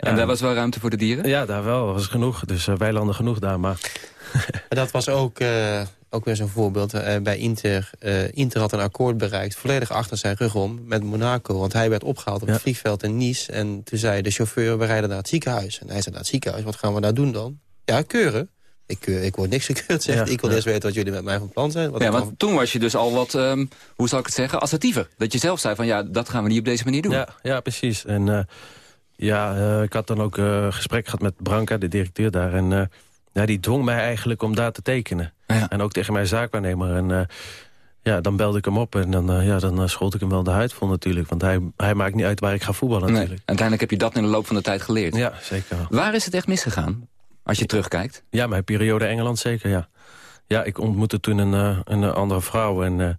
En daar was wel ruimte voor de dieren? Ja, daar wel. was genoeg. Dus weilanden genoeg daar, maar... dat was ook uh, ook weer zo'n voorbeeld. eh, bij Inter, eh, Inter had een akkoord bereikt, volledig achter zijn rug om... met Monaco, want hij werd opgehaald op het vliegveld in Nice. En toen zei de chauffeur, we rijden naar het ziekenhuis. En hij zei, naar het ziekenhuis, wat gaan we daar doen dan? Ja, keuren. Ik, keur- ik word niks gekeurd, zegt Ja. Ik wil ja. eerst weten wat jullie met mij van plan zijn. Wat Ja, want kan- toen was je dus al wat, ehm, hoe zal ik het zeggen, assertiever. Dat je zelf zei van ja, dat gaan we niet op deze manier doen. Ja, ja precies. En eh, ja, eh, ik had dan ook eh gesprek gehad met Branka, de directeur daar. En eh, ja, die dwong mij eigenlijk om daar te tekenen. En ook tegen mijn zaakwaarnemer. En eh, ja, dan belde ik hem op en dan, eh, ja, dan eh, schold ik hem wel de huid vol natuurlijk. Want hij, hij maakt niet uit waar ik ga voetballen Nee, natuurlijk. uiteindelijk heb je dat in de loop van de tijd geleerd. Ja, zeker wel. Waar is het echt misgegaan, als je terugkijkt? Ja, mijn periode Engeland zeker, ja. Ja, ik ontmoette toen een, een andere vrouw. En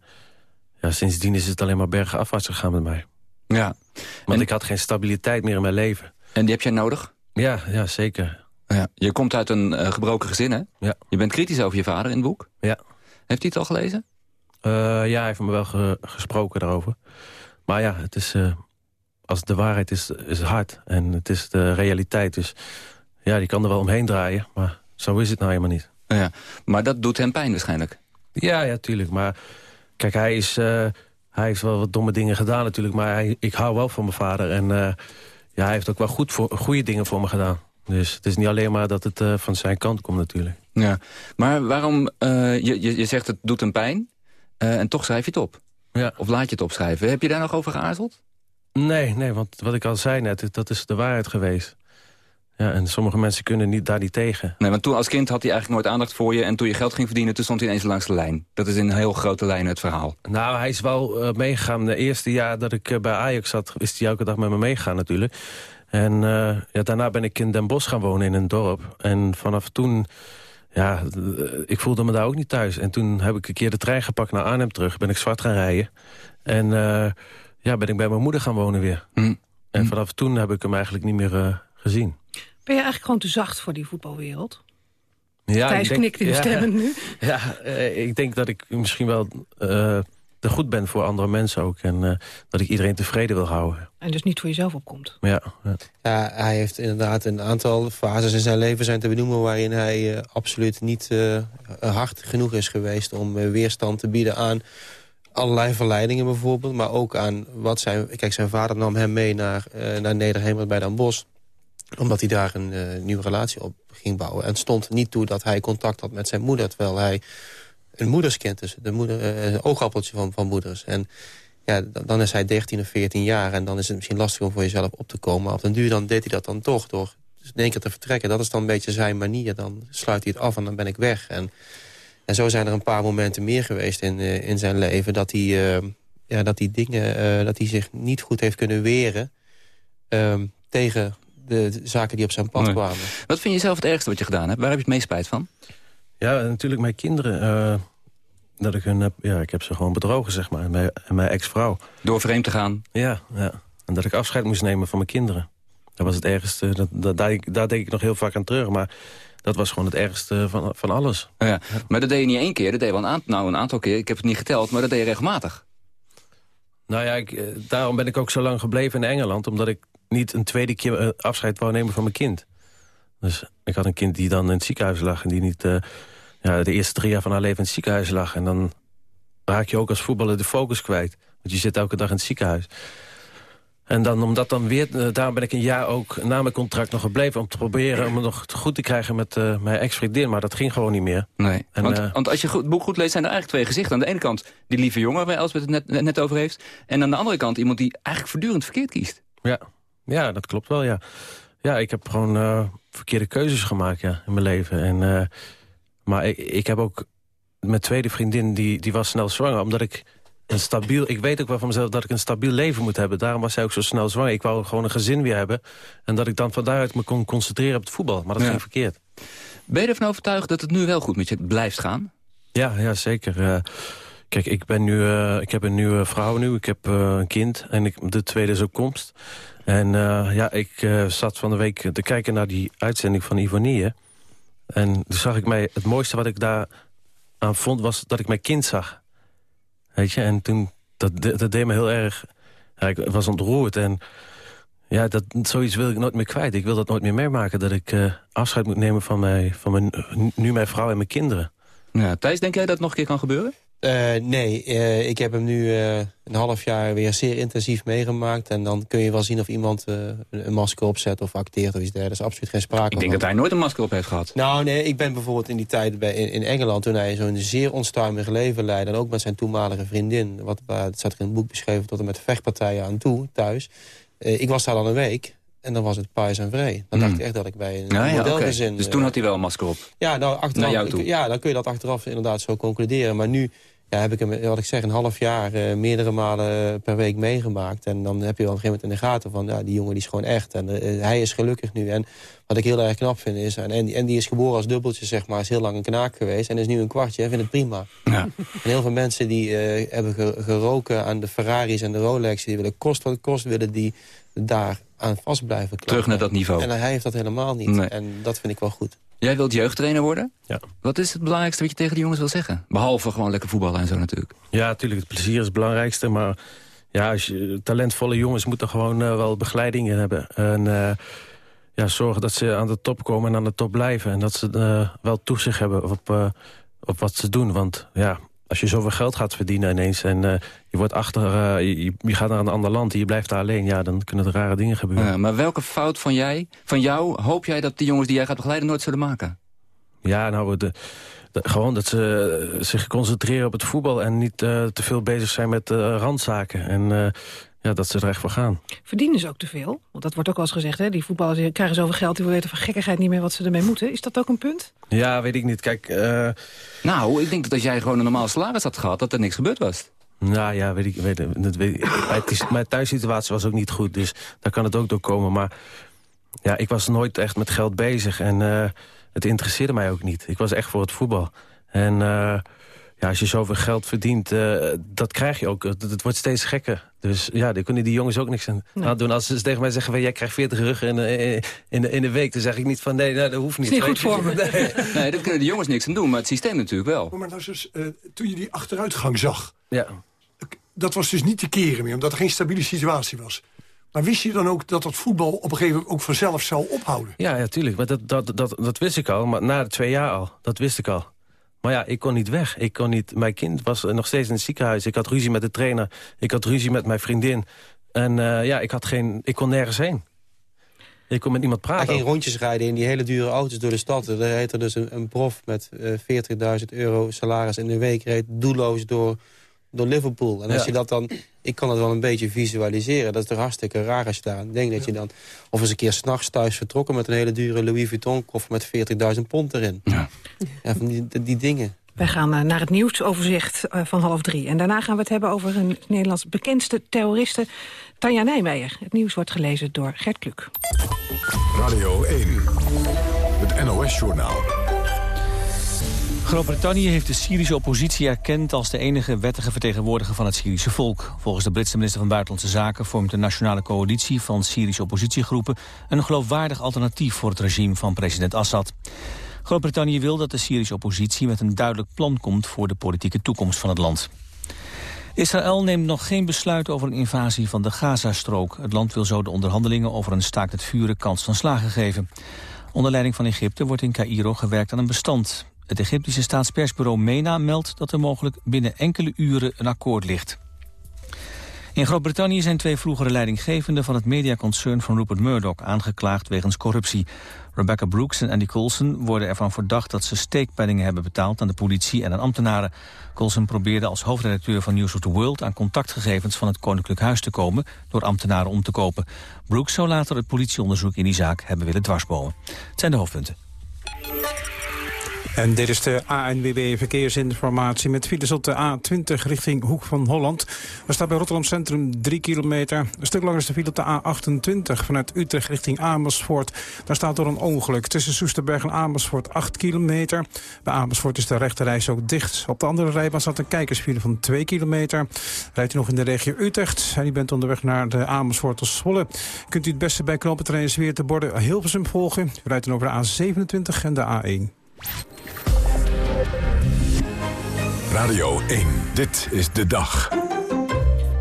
ja, sindsdien is het alleen maar bergenafwaarts gegaan met mij. Ja. Want ik had geen stabiliteit meer in mijn leven. En die heb jij nodig? Ja, ja zeker. Ja. Je komt uit een eh, gebroken gezin, hè? Ja. Je bent kritisch over je vader in het boek. Ja. Heeft hij het al gelezen? Eh, ja, hij heeft me wel ge- gesproken daarover. Maar ja, het is, eh, als het de waarheid is, is het hard. En het is de realiteit. Dus ja, die kan er wel omheen draaien. Maar zo is het nou helemaal niet. Ja, maar dat doet hem pijn waarschijnlijk. Ja, ja, tuurlijk. Maar kijk, hij, is, hij heeft wel wat domme dingen gedaan natuurlijk. Maar hij, ik hou wel van mijn vader. En ja, hij heeft ook wel goed voor, goede dingen voor me gedaan. Dus het is niet alleen maar dat het eh, van zijn kant komt natuurlijk. Ja. Maar waarom, eh, je, je, je zegt het doet hem pijn, eh, en toch schrijf je het op? Ja. Of laat je het opschrijven? Heb je daar nog over geaarzeld? Nee, nee, want wat ik al zei net, dat is de waarheid geweest. Ja, en sommige mensen kunnen niet, daar niet tegen. Nee, want toen als kind had hij eigenlijk nooit aandacht voor je... en toen je geld ging verdienen, toen stond hij ineens langs de lijn. Dat is in heel grote lijnen het verhaal. Nou, hij is wel eh, meegegaan. De eerste jaar dat ik bij Ajax zat, is hij elke dag met me meegegaan natuurlijk. En eh, ja, daarna ben ik in Den Bosch gaan wonen in een dorp. En vanaf toen, ja, ik voelde me daar ook niet thuis. En toen heb ik een keer de trein gepakt naar Arnhem terug. Ben ik zwart gaan rijden. En eh, ja, ben ik bij mijn moeder gaan wonen weer. Hm. En vanaf toen heb ik hem eigenlijk niet meer eh, gezien. Ben je eigenlijk gewoon te zacht voor die voetbalwereld? Ja, Thijs ik denk- knikt in de ja, stemmen nu. Ja, eh, ik denk dat ik misschien wel te goed ben voor andere mensen ook. En eh, dat ik iedereen tevreden wil houden. En dus niet voor jezelf opkomt. Ja, ja. Ja, hij heeft inderdaad een aantal fases in zijn leven zijn te benoemen... waarin hij eh, absoluut niet eh, hard genoeg is geweest om weerstand te bieden aan allerlei verleidingen bijvoorbeeld. Maar ook aan wat zijn... Kijk, zijn vader nam hem mee naar, eh naar Nederhemert bij Den Bosch omdat hij daar een eh, nieuwe relatie op ging bouwen. En stond niet toe dat hij contact had met zijn moeder... terwijl hij een moederskind is, de moeder, eh, een oogappeltje van, van moeders. En ja, dan- is hij 13 of 14 jaar... en dan is het misschien lastig om voor jezelf op te komen. Maar op den duur dan deed hij dat dan toch door in één keer te vertrekken. Dat is dan een beetje zijn manier. Dan sluit hij het af en dan ben ik weg. En, en zo zijn er een paar momenten meer geweest in, eh, in zijn leven... dat hij, eh, ja, dat hij dingen, eh, dat hij zich niet goed heeft kunnen weren... ehm, tegen de zaken die op zijn pad Nee. kwamen. Wat vind je zelf het ergste wat je gedaan hebt? Waar heb je het meest spijt van? Ja, natuurlijk mijn kinderen. eh, dat ik hun heb, ja, ik heb ze gewoon bedrogen, zeg maar. En mijn, mijn ex-vrouw. Door vreemd te gaan? Ja, ja. En dat ik afscheid moest nemen van mijn kinderen. Dat was het ergste. Dat, dat, daar, daar denk ik nog heel vaak aan terug. Maar dat was gewoon het ergste van, van alles. Ja, maar dat deed je niet één keer, dat deed je wel een, aant- nou, een aantal keer. Ik heb het niet geteld, maar dat deed je regelmatig. Nou ja, ik, eh, daarom ben ik ook zo lang gebleven in Engeland. Omdat ik niet een tweede keer eh, afscheid wou nemen van mijn kind. Dus ik had een kind die dan in het ziekenhuis lag. En die niet eh, ja, de eerste drie jaar van haar leven in het ziekenhuis lag. En dan raak je ook als voetballer de focus kwijt. Want je zit elke dag in het ziekenhuis. En dan, omdat dan weer, eh, daarom ben ik een jaar ook na mijn contract nog gebleven... om te proberen om het nog goed te krijgen met eh, mijn ex-vriendin. Maar dat ging gewoon niet meer. Nee, En, want, eh, want als je goed- het boek goed leest, zijn er eigenlijk twee gezichten. Aan de ene kant die lieve jongen waar Elsbeth het net, net over heeft. En aan de andere kant iemand die eigenlijk voortdurend verkeerd kiest. Ja, ja dat klopt wel, ja. Ja, ik heb gewoon verkeerde keuzes gemaakt ja, in mijn leven. En, maar ik, ik heb ook... Mijn tweede vriendin, die, die was snel zwanger. Omdat ik een stabiel... Ik weet ook wel van mezelf dat ik een stabiel leven moet hebben. Daarom was zij ook zo snel zwanger. Ik wou gewoon een gezin weer hebben. En dat ik dan van daaruit me kon concentreren op het voetbal. Maar dat Ja. ging verkeerd. Ben je ervan overtuigd dat het nu wel goed met je blijft gaan? Ja, ja zeker. Eh, kijk, ik, ben nu, eh, ik heb een nieuwe vrouw nu. Ik heb eh, een kind. En ik, de tweede is ook komst. En ja, ik zat van de week te kijken naar die uitzending van Ivonie. En toen zag ik mij... Het mooiste wat ik daar aan vond, was dat ik mijn kind zag. Weet je? En toen... Dat, dat deed me heel erg... Ja, ik was ontroerd en... Ja, dat, zoiets wil ik nooit meer kwijt. Ik wil dat nooit meer meemaken. Dat ik eh, afscheid moet nemen van, mij, van mijn, nu mijn vrouw en mijn kinderen. Ja, Thijs, denk jij dat het nog een keer kan gebeuren? Uh, nee, uh, ik heb hem nu uh, een half jaar weer zeer intensief meegemaakt. En dan kun je wel zien of iemand een, een, masker opzet of acteert of iets dergelijks. Er is absoluut geen sprake van. Ik denk dat hij nooit een masker op heeft gehad. Nou nee, ik ben bijvoorbeeld in die tijd bij, in, in Engeland... toen hij zo'n zeer onstuimig leven leidde... en ook met zijn toenmalige vriendin... wat het staat er in het boek beschreven tot en met vechtpartijen aan toe, thuis. ik was daar dan een week... En dan was het Pais en Vree. Dan dacht ik echt dat ik bij een ja, ja, modelgezin... Okay. Dus toen had hij wel een masker op? Ja, nou, achteraf, ja, dan kun je dat achteraf inderdaad zo concluderen. Maar nu ja, heb ik hem, wat ik zeg, een half jaar uh, meerdere malen per week meegemaakt. En dan heb je wel op een gegeven moment in de gaten van... ja, die jongen die is gewoon echt en uh, hij is gelukkig nu. En wat ik heel erg knap vind is... en, en die is geboren als dubbeltje, zeg maar, is heel lang een knaak geweest... en is nu een kwartje en vindt het prima. Ja. En heel veel mensen die uh, hebben geroken aan de Ferraris en de Rolex... die willen kost wat kost, willen die daar aan vast blijven. Terug naar dat niveau. En hij heeft dat helemaal niet. Nee. En dat vind ik wel goed. Jij wilt jeugdtrainer worden? Ja. Wat is het belangrijkste wat je tegen die jongens wil zeggen? Behalve gewoon lekker voetballen en zo natuurlijk. Ja, natuurlijk. Het plezier is het belangrijkste. Maar ja, als je, talentvolle jongens moeten gewoon uh, wel begeleiding hebben. En uh, ja, zorgen dat ze aan de top komen en aan de top blijven. En dat ze uh, wel toezicht hebben op, op wat ze doen. Want ja, als je zoveel geld gaat verdienen ineens... en uh, je, wordt achter, uh, je, je, gaat naar een ander land en je blijft daar alleen... ja, dan kunnen er rare dingen gebeuren. Ja, maar welke fout van, jij, van jou hoop jij dat die jongens die jij gaat begeleiden... nooit zullen maken? Ja, nou, de, de, gewoon dat ze zich concentreren op het voetbal... en niet uh, te veel bezig zijn met randzaken. En ja, dat ze er echt voor gaan. Verdienen ze ook te veel? Want dat wordt ook wel eens gezegd, hè? Die voetballers krijgen zoveel geld... die weten van gekkigheid niet meer wat ze ermee moeten. Is dat ook een punt? Ja, weet ik niet. Kijk... Uh... Nou, ik denk dat als jij gewoon een normaal salaris had gehad... dat er niks gebeurd was. Nou ja, weet ik, weet, dat weet ik. Mijn thuissituatie was ook niet goed, dus daar kan het ook door komen. Maar ja, ik was nooit echt met geld bezig en uh, het interesseerde mij ook niet. Ik was echt voor het voetbal. En... Uh, ja, als je zoveel geld verdient, uh, dat krijg je ook. Het, wordt steeds gekker. Dus ja, daar kunnen die jongens ook niks aan nee. doen. Als ze tegen mij zeggen, van, jij krijgt 40 ruggen in, in, in, de, in de week... dan zeg ik niet van, nee, nou, dat hoeft niet. Is niet goed voor me. Nee. nee, daar kunnen de jongens niks aan doen, maar het systeem natuurlijk wel. Maar nou, dus, uh, toen je die achteruitgang zag... Ja. dat was dus niet te keren meer, omdat er geen stabiele situatie was. Maar wist je dan ook dat dat voetbal op een gegeven moment ook vanzelf zou ophouden? Ja, ja tuurlijk. Maar dat, dat, dat, dat wist ik al. Maar na de twee jaar al. Dat wist ik al. Maar ja, ik kon niet weg. Ik kon niet, mijn kind was nog steeds in het ziekenhuis. Ik had ruzie met de trainer. Ik had ruzie met mijn vriendin. En uh, ja, ik, had geen, ik kon nergens heen. Ik kon met niemand praten. Hij ging rondjes rijden in die hele dure auto's door de stad. Er heette dus een, een prof met uh, eh, 40.000 euro salaris in de week... reed doelloos door door Liverpool. En als je dat dan... Ik kan het wel een beetje visualiseren. Dat is toch hartstikke raar als je daar denkt. Dat je dan of eens een keer s'nachts thuis vertrokken... met een hele dure Louis Vuitton koffer met 40.000 pond erin. Ja. ja van die, die dingen. Wij gaan eh, naar het nieuwsoverzicht eh, van half drie. En daarna gaan we het hebben over een Nederlands bekendste terroriste... Tanja Nijmeijer. Het nieuws wordt gelezen door Gert Kluk. Radio 1, het NOS-journaal. Groot-Brittannië heeft de Syrische oppositie erkend als de enige wettige vertegenwoordiger van het Syrische volk. Volgens de Britse minister van Buitenlandse Zaken vormt de nationale coalitie van Syrische oppositiegroepen een geloofwaardig alternatief voor het regime van president Assad. Groot-Brittannië wil dat de Syrische oppositie met een duidelijk plan komt voor de politieke toekomst van het land. Israël neemt nog geen besluit over een invasie van de Gazastrook. Het land wil zo de onderhandelingen over een staakt het vuren kans van slagen geven. Onder leiding van Egypte wordt in Cairo gewerkt aan een bestand. Het Egyptische staatspersbureau MENA meldt dat er mogelijk binnen enkele uren een akkoord ligt. In Groot-Brittannië zijn twee vroegere leidinggevenden van het mediaconcern van Rupert Murdoch aangeklaagd wegens corruptie. Rebecca Brooks en Andy Coulson worden ervan verdacht dat ze steekpenningen hebben betaald aan de politie en aan ambtenaren. Coulson probeerde als hoofdredacteur van News of the World aan contactgegevens van het Koninklijk Huis te komen door ambtenaren om te kopen. Brooks zou later het politieonderzoek in die zaak hebben willen dwarsbomen. Het zijn de hoofdpunten. En dit is de ANWB Verkeersinformatie met files op de A20 richting Hoek van Holland. Er staat bij Rotterdam Centrum 3 kilometer. Een stuk langer is de file op de A28 vanuit Utrecht richting Amersfoort. Daar staat door een ongeluk tussen Soesterberg en Amersfoort 8 kilometer. Bij Amersfoort is de rechterreis ook dicht. Op de andere rijbaan staat een kijkersfile van 2 kilometer. Rijdt u nog in de regio Utrecht en u bent onderweg naar de Amersfoort of Zwolle. Kunt u het beste bij knooppunt weer de borden Hilversum volgen. U rijdt dan over de A27 en de A1. Radio 1, dit is de dag.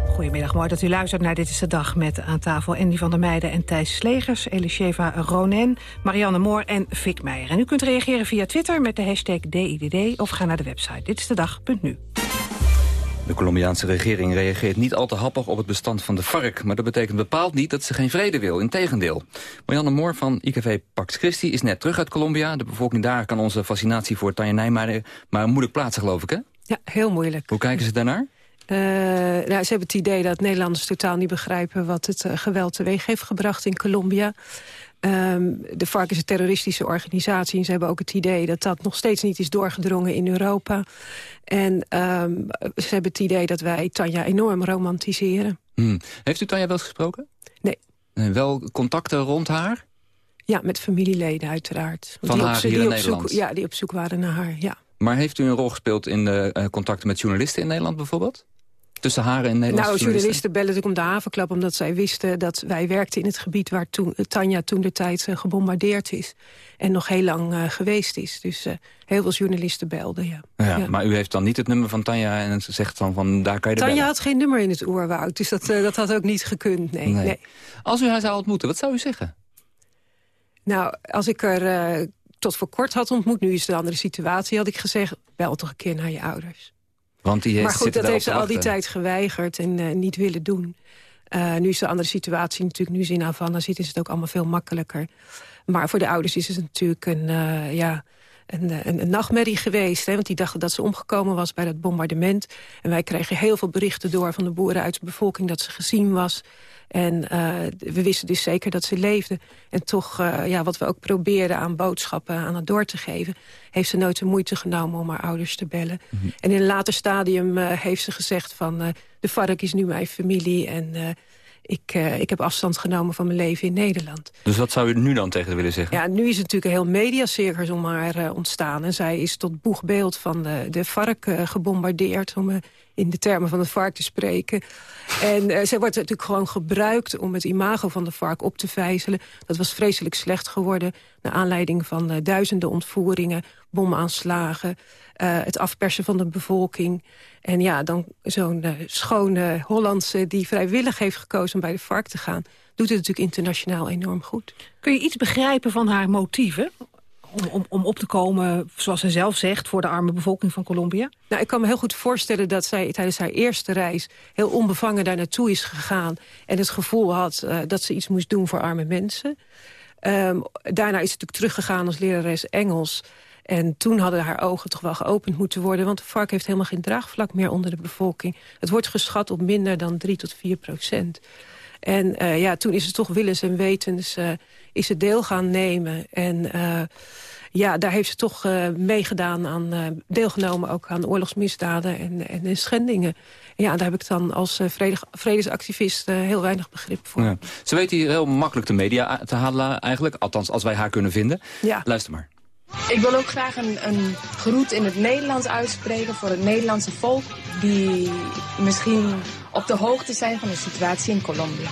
Goedemiddag, mooi dat u luistert naar Dit is de Dag... met aan tafel Andy van der Meijden en Thijs Slegers... Elisheva Ronen, Marianne Moor en Fik Meijer. En u kunt reageren via Twitter met de hashtag DIDD... of ga naar de website ditistedag.nu. De Colombiaanse regering reageert niet al te happig op het bestand van de FARC. Maar dat betekent bepaald niet dat ze geen vrede wil. Integendeel. Marianne Moor van IKV Pax Christi is net terug uit Colombia. De bevolking daar kan onze fascinatie voor Tanja Nijmeijer maar moeilijk plaatsen, geloof ik, hè? Ja, heel moeilijk. Hoe kijken ze daarnaar? Uh, nou, ze hebben het idee dat Nederlanders totaal niet begrijpen... wat het uh, geweld teweeg heeft gebracht in Colombia. Um, de FARC is een terroristische organisatie... en ze hebben ook het idee dat dat nog steeds niet is doorgedrongen in Europa. En um, ze hebben het idee dat wij Tanja enorm romantiseren. Hmm. Heeft u Tanja wel eens gesproken? Nee. En wel contacten rond haar? Ja, met familieleden uiteraard. Van die haar op, hier die in op Nederland? Zoek, ja, die op zoek waren naar haar, ja. Maar heeft u een rol gespeeld in de uh, contacten met journalisten in Nederland bijvoorbeeld? Tussen haar en Nederlandse nou, journalisten? journalisten bellen natuurlijk om de havenklap... omdat zij wisten dat wij werkten in het gebied... waar toen, Tanja toen de tijd uh, gebombardeerd is. En nog heel lang uh, geweest is. Dus heel veel journalisten belden, ja. Ja, ja. Maar u heeft dan niet het nummer van Tanja en ze zegt dan van daar kan je de Tanja bellen. had geen nummer in het oerwoud, dus dat, dat had ook niet gekund, nee, nee. nee. Als u haar zou ontmoeten, wat zou u zeggen? Nou, als ik er tot voor kort had ontmoet, nu is het een andere situatie... had ik gezegd, bel toch een keer naar je ouders. Want die maar goed, dat heeft ze al die tijd geweigerd en uh, niet willen doen. Uh, nu is de andere situatie natuurlijk, nu ze in Havana zit... is het ook allemaal veel makkelijker. Maar voor de ouders is het natuurlijk een, uh, ja, een, een, een, nachtmerrie geweest. Hè? Want die dachten dat ze omgekomen was bij dat bombardement. En wij kregen heel veel berichten door van de boeren uit de bevolking... dat ze gezien was. En uh, we wisten dus zeker dat ze leefde. En toch, uh, ja, wat we ook probeerden aan boodschappen aan het door te geven... heeft ze nooit de moeite genomen om haar ouders te bellen. Mm -hmm. En in een later stadium uh, heeft ze gezegd van... de vark is nu mijn familie en ik, ik heb afstand genomen van mijn leven in Nederland. Dus wat zou u nu dan tegen willen zeggen? Ja, nu is het natuurlijk een heel mediacircus om haar ontstaan. En zij is tot boegbeeld van de, de vark gebombardeerd... om in de termen van het vark te spreken. En uh, zij wordt natuurlijk gewoon gebruikt om het imago van de vark op te vijzelen. Dat was vreselijk slecht geworden. Naar aanleiding van uh, duizenden ontvoeringen, bomaanslagen... Uh, het afpersen van de bevolking. En ja, dan zo'n schone Hollandse die vrijwillig heeft gekozen om bij de vark te gaan... doet het natuurlijk internationaal enorm goed. Kun je iets begrijpen van haar motieven? Om, om, op te komen, zoals zij zelf zegt, voor de arme bevolking van Colombia? Nou, ik kan me heel goed voorstellen dat zij tijdens haar eerste reis... heel onbevangen daar naartoe is gegaan... en het gevoel had uh, dat ze iets moest doen voor arme mensen. Um, daarna is ze natuurlijk teruggegaan als lerares Engels... En toen hadden haar ogen toch wel geopend moeten worden... want de vark heeft helemaal geen draagvlak meer onder de bevolking. Het wordt geschat op minder dan 3 tot 4 procent. En uh, ja, toen is het toch willens en wetens uh, is het deel gaan nemen. En uh, ja, daar heeft ze toch meegedaan aan, deelgenomen ook aan oorlogsmisdaden en, en, en schendingen. En ja, daar heb ik dan als vredig, vredesactivist heel weinig begrip voor. Ja. Ze weet hier heel makkelijk de media te halen eigenlijk. Althans, als wij haar kunnen vinden. Ja. Luister maar. Ik wil ook graag een, een groet in het Nederlands uitspreken voor het Nederlandse volk... die misschien op de hoogte zijn van de situatie in Colombia.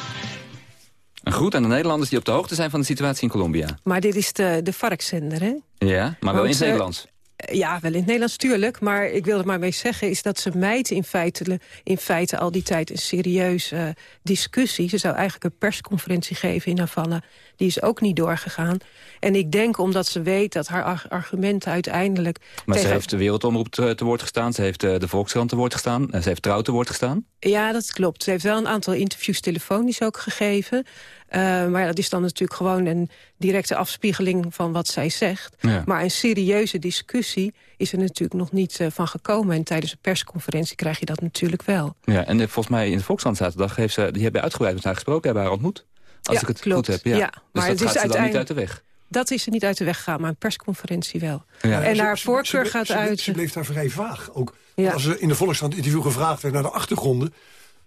Een groet aan de Nederlanders die op de hoogte zijn van de situatie in Colombia. Maar dit is de, de varkzender, hè? Ja, maar wel in het Nederlands. Ja, wel in het Nederlands, tuurlijk. Maar ik wil er maar mee zeggen is dat ze mijt in feite, in feite al die tijd een serieuze uh, discussie. Ze zou eigenlijk een persconferentie geven in Havana. Die is ook niet doorgegaan. En ik denk omdat ze weet dat haar argumenten uiteindelijk... Maar tegen... ze heeft de Wereldomroep te, te, woord gestaan. Ze heeft de, de Volkskrant te woord gestaan. En ze heeft Trouw te woord gestaan. Ja, dat klopt. Ze heeft wel een aantal interviews telefonisch ook gegeven. Uh, maar dat is dan natuurlijk gewoon een directe afspiegeling van wat zij zegt. Ja. Maar een serieuze discussie is er natuurlijk nog niet uh, van gekomen. En tijdens een persconferentie krijg je dat natuurlijk wel. Ja, en volgens mij in de Volkskrant zaterdag heeft ze, die hebben uitgebreid met haar gesproken, hebben haar ontmoet. Als ja, ik het klopt. goed heb. Ja. ja dus maar dat het gaat is ze dan niet uit de weg. Dat is er niet uit de weg gegaan, maar een persconferentie wel. Ja. En ze, haar ze, voorkeur ze, gaat ze, uit... Ze bleef daar vrij vaag. Ook Ja. als er in de Volkskrant interview gevraagd werd naar de achtergronden...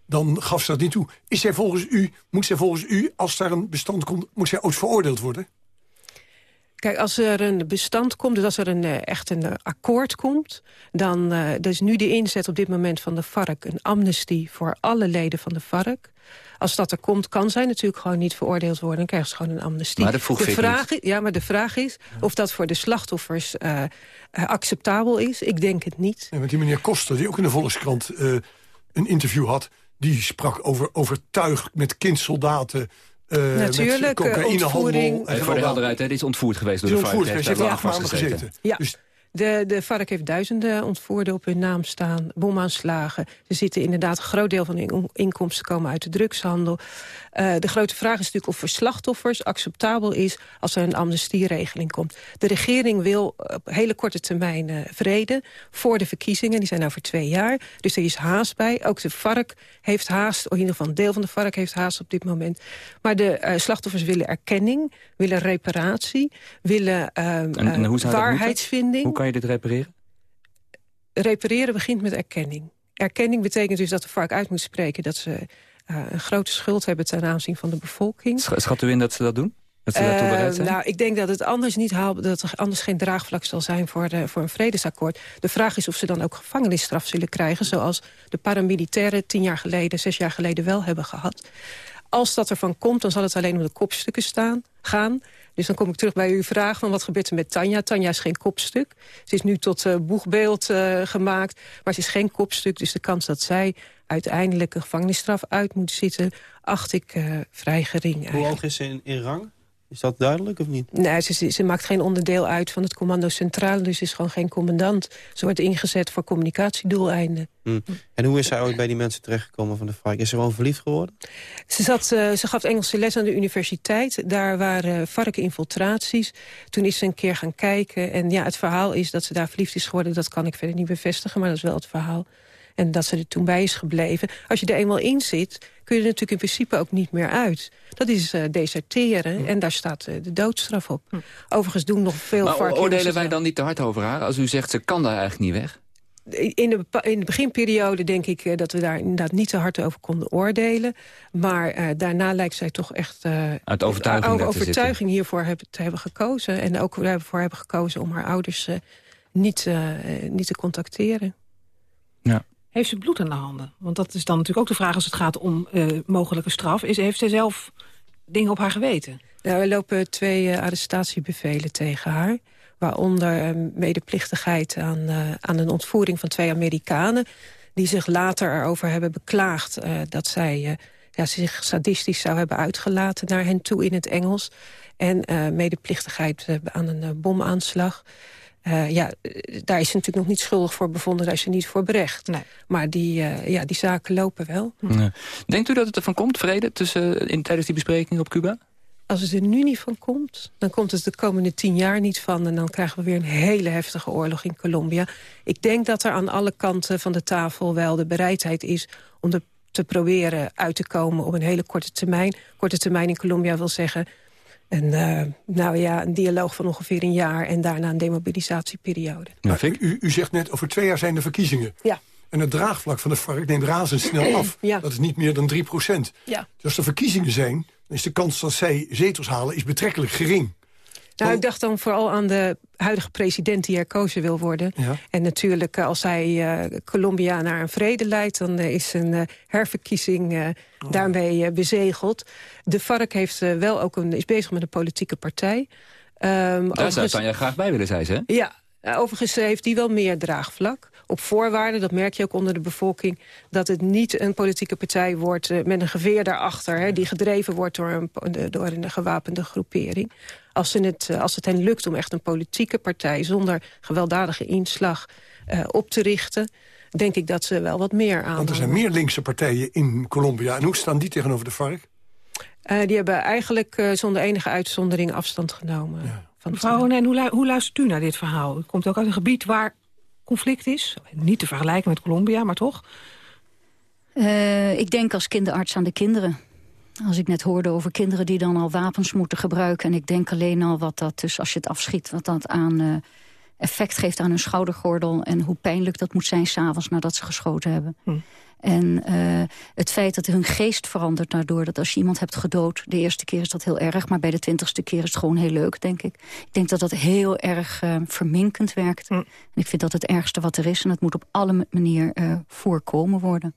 dan gaf ze dat niet toe. Is zij volgens u, moet zij volgens u, als daar een bestand komt... moet zij ooit veroordeeld worden? Kijk, als er een bestand komt, dus als er een, eh, echt een eh, akkoord komt... dan uh, dat is nu de inzet op dit moment van de FARC... een amnestie voor alle leden van de FARC. Als dat er komt, kan zij natuurlijk gewoon niet veroordeeld worden. Dan krijgen ze gewoon een amnestie. Maar de vraag, is- Ja, maar de vraag is of dat voor de slachtoffers uh, uh, acceptabel is. Ik denk het niet. Ja, want die meneer Koster, die ook in de Volkskrant uh, een interview had... die sprak over overtuigd met kindsoldaten... Uh, Natuurlijk, met cocaïnehandel. En voor de helderheid, hij is ontvoerd geweest door de FARC. Hij heeft acht maanden gezeten. Ja. Dus de, de FARC heeft duizenden ontvoerden op hun naam staan, bomaanslagen. Ze zitten inderdaad, een groot deel van hun inkomsten komen uit de drugshandel. Uh, de grote vraag is natuurlijk of voor slachtoffers acceptabel is... als er een amnestieregeling komt. De regering wil op hele korte termijn uh, vrede voor de verkiezingen. Die zijn over twee jaar, dus er is haast bij. Ook de FARC heeft haast, of in ieder geval een deel van de FARC heeft haast op dit moment. Maar de uh, slachtoffers willen erkenning, willen reparatie... willen en, en hoe waarheidsvinding. Kan je dit repareren? Repareren begint met erkenning. Erkenning betekent dus dat de FARC uit moet spreken... dat ze uh, een grote schuld hebben ten aanzien van de bevolking. Schat u in dat ze dat doen? Dat ze daartoe bereid zijn? Uh, nou, ik denk dat het anders niet haal, dat er anders geen draagvlak zal zijn voor, de, voor een vredesakkoord. De vraag is of ze dan ook gevangenisstraf zullen krijgen... zoals de paramilitairen tien jaar geleden, zes jaar geleden wel hebben gehad. Als dat ervan komt, dan zal het alleen om de kopstukken staan, gaan. Dus dan kom ik terug bij uw vraag van wat gebeurt er met Tanja. Tanja is geen kopstuk. Ze is nu tot uh, boegbeeld uh, gemaakt, maar ze is geen kopstuk. Dus de kans dat zij uiteindelijk een gevangenisstraf uit moet zitten... acht ik uh, vrij gering Hoe hoog is ze in, in rang? Is dat duidelijk of niet? Nee, ze, ze, maakt geen onderdeel uit van het commando centraal. Dus ze is gewoon geen commandant. Ze wordt ingezet voor communicatiedoeleinden. Hmm. En hoe is zij ooit bij die mensen terechtgekomen van de FARC? Is ze gewoon verliefd geworden? Ze, zat, uh, ze gaf Engelse les aan de universiteit. Daar waren FARC-infiltraties. Toen is ze een keer gaan kijken. En ja, het verhaal is dat ze daar verliefd is geworden. Dat kan ik verder niet bevestigen, maar dat is wel het verhaal. En dat ze er toen bij is gebleven. Als je er eenmaal in zit, kun je er natuurlijk in principe ook niet meer uit. Dat is uh, deserteren hm. en daar staat uh, de doodstraf op. Hm. Overigens doen nog veel... Maar oordelen wij dan niet te hard over haar? Als u zegt, ze kan daar eigenlijk niet weg? In de, in de beginperiode denk ik uh, dat we daar inderdaad niet te hard over konden oordelen. Maar uh, daarna lijkt zij toch echt uh, uit overtuiging, over, overtuiging hiervoor hebben, te hebben gekozen. En ook ervoor hebben gekozen om haar ouders niet, niet te contacteren. Heeft ze bloed aan de handen? Want dat is dan natuurlijk ook de vraag als het gaat om mogelijke straf. Is, heeft zij zelf dingen op haar geweten? Nou, er lopen twee arrestatiebevelen tegen haar waaronder medeplichtigheid aan, aan een ontvoering van twee Amerikanen... die zich later erover hebben beklaagd dat zij ja, zich sadistisch zou hebben uitgelaten naar hen toe in het Engels. En medeplichtigheid aan een bomaanslag. Ja, daar is ze natuurlijk nog niet schuldig voor bevonden, daar is ze niet voor berecht. Nee. Maar die, ja, die zaken lopen wel. Nee. Denkt u dat het ervan komt, vrede, tussen, in, tijdens die bespreking op Cuba? Als het er nu niet van komt, dan komt het de komende tien jaar niet van... en dan krijgen we weer een hele heftige oorlog in Colombia. Ik denk dat er aan alle kanten van de tafel wel de bereidheid is... om er te proberen uit te komen op een hele korte termijn. Korte termijn in Colombia wil zeggen... Een, uh, nou ja, een dialoog van ongeveer een jaar... en daarna een demobilisatieperiode. Ja, u, u zegt net, over twee jaar zijn de verkiezingen. Ja. En het draagvlak van de FARC neemt razendsnel af. Ja. Dat is niet meer dan 3 procent. Ja. Dus als er verkiezingen zijn, dan is de kans dat zij zetels halen is betrekkelijk gering. Nou, ik dacht dan vooral aan de huidige president die herkozen wil worden. Ja. En natuurlijk, als hij uh, Colombia naar een vrede leidt... dan uh, is een uh, herverkiezing oh. daarmee bezegeld. De FARC heeft, wel ook een, is bezig met een politieke partij. Um, Daar zou Tanja graag bij willen zijn, hè? Ja, overigens heeft die wel meer draagvlak op voorwaarde, dat merk je ook onder de bevolking... dat het niet een politieke partij wordt met een geveer daarachter... Hè, die gedreven wordt door een, door een gewapende groepering. Als, het, uh, als het hen lukt om echt een politieke partij... zonder gewelddadige inslag uh, op te richten denk ik dat ze wel wat meer aan. Want er zijn meer linkse partijen in Colombia. En hoe staan die tegenover de FARC? Uh, die hebben eigenlijk uh, zonder enige uitzondering afstand genomen. Ja. Van Mevrouw en hoe, lu hoe luistert u naar dit verhaal? U komt ook uit een gebied waar conflict is. Niet te vergelijken met Colombia, maar toch? Uh, ik denk als kinderarts aan de kinderen. Als ik net hoorde over kinderen die dan al wapens moeten gebruiken... en ik denk alleen al wat dat, dus als je het afschiet... wat dat aan uh, effect geeft aan hun schoudergordel... en hoe pijnlijk dat moet zijn s'avonds nadat ze geschoten hebben. Hm. En uh, het feit dat hun geest verandert daardoor... dat als je iemand hebt gedood, de eerste keer is dat heel erg... maar bij de twintigste keer is het gewoon heel leuk, denk ik. Ik denk dat dat heel erg uh, verminkend werkt. Mm. En ik vind dat het ergste wat er is... en het moet op alle manier uh, voorkomen worden.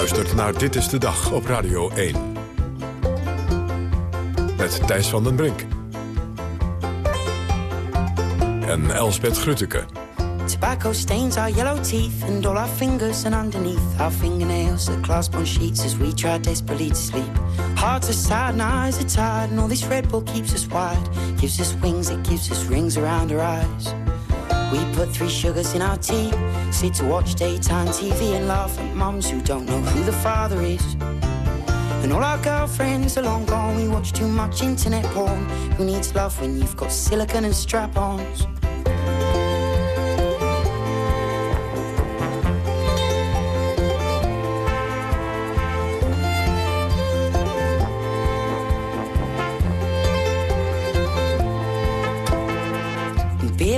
Luistert naar Dit is de Dag op Radio 1. Met Thijs van den Brink en Elsbeth Grutteke. Tobacco stains our yellow teeth and all our fingers and underneath our fingernails that clasp on sheets as we try desperately to sleep. Hearts are sad and eyes are tired and all this Red Bull keeps us wide. Gives us wings, it gives us rings around our eyes. We put three sugars in our tea, sit to watch daytime TV and laugh at mums who don't know who the father is. And all our girlfriends are long gone. We watch too much internet porn. Who needs love when you've got silicon and strap-ons?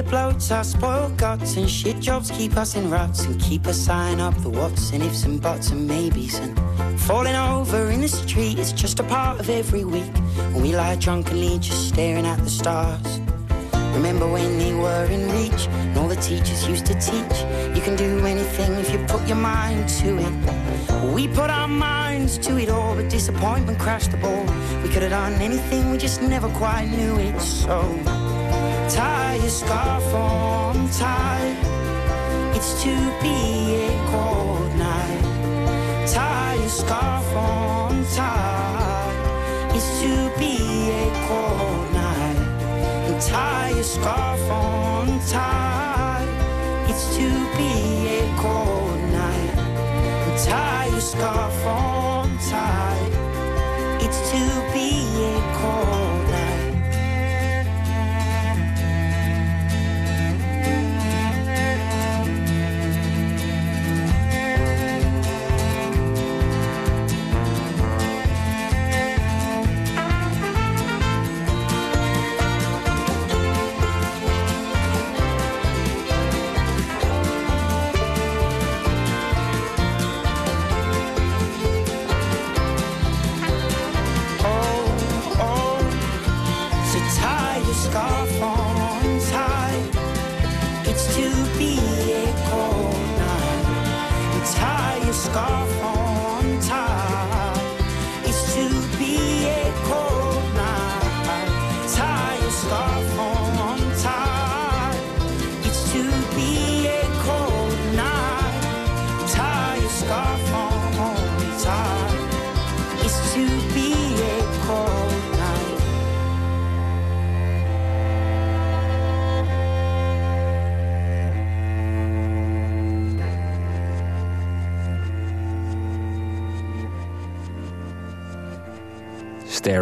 Beer bloats our spoiled guts and shit jobs keep us in ruts and keep us signing up the whats and ifs and buts and maybes and falling over in the street is just a part of every week when we lie drunkenly just staring at the stars. Remember when they were in reach and all the teachers used to teach you can do anything if you put your mind to it. We put our minds to it all, but disappointment crashed the ball. We could have done anything, we just never quite knew it. So tie your scarf on tight. It's to be a cold night. Tie your scarf on tight. It's to be a cold night. And tie your scarf on tight. It's to be a cold night. And tie your scarf on tight. It's to be a cold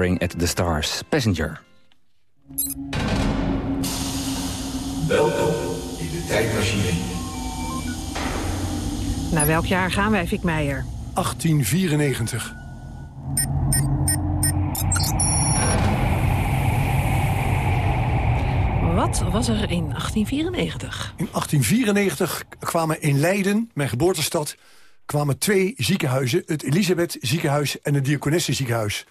Staring at the Stars. Passenger. Welkom in de tijdmachine. Naar welk jaar gaan wij, Vic Meijer? 1894. Wat was er in 1894? In 1894 kwamen in Leiden, mijn geboortestad... kwamen twee ziekenhuizen, het Elisabeth ziekenhuis en het Diakonesse ziekenhuis.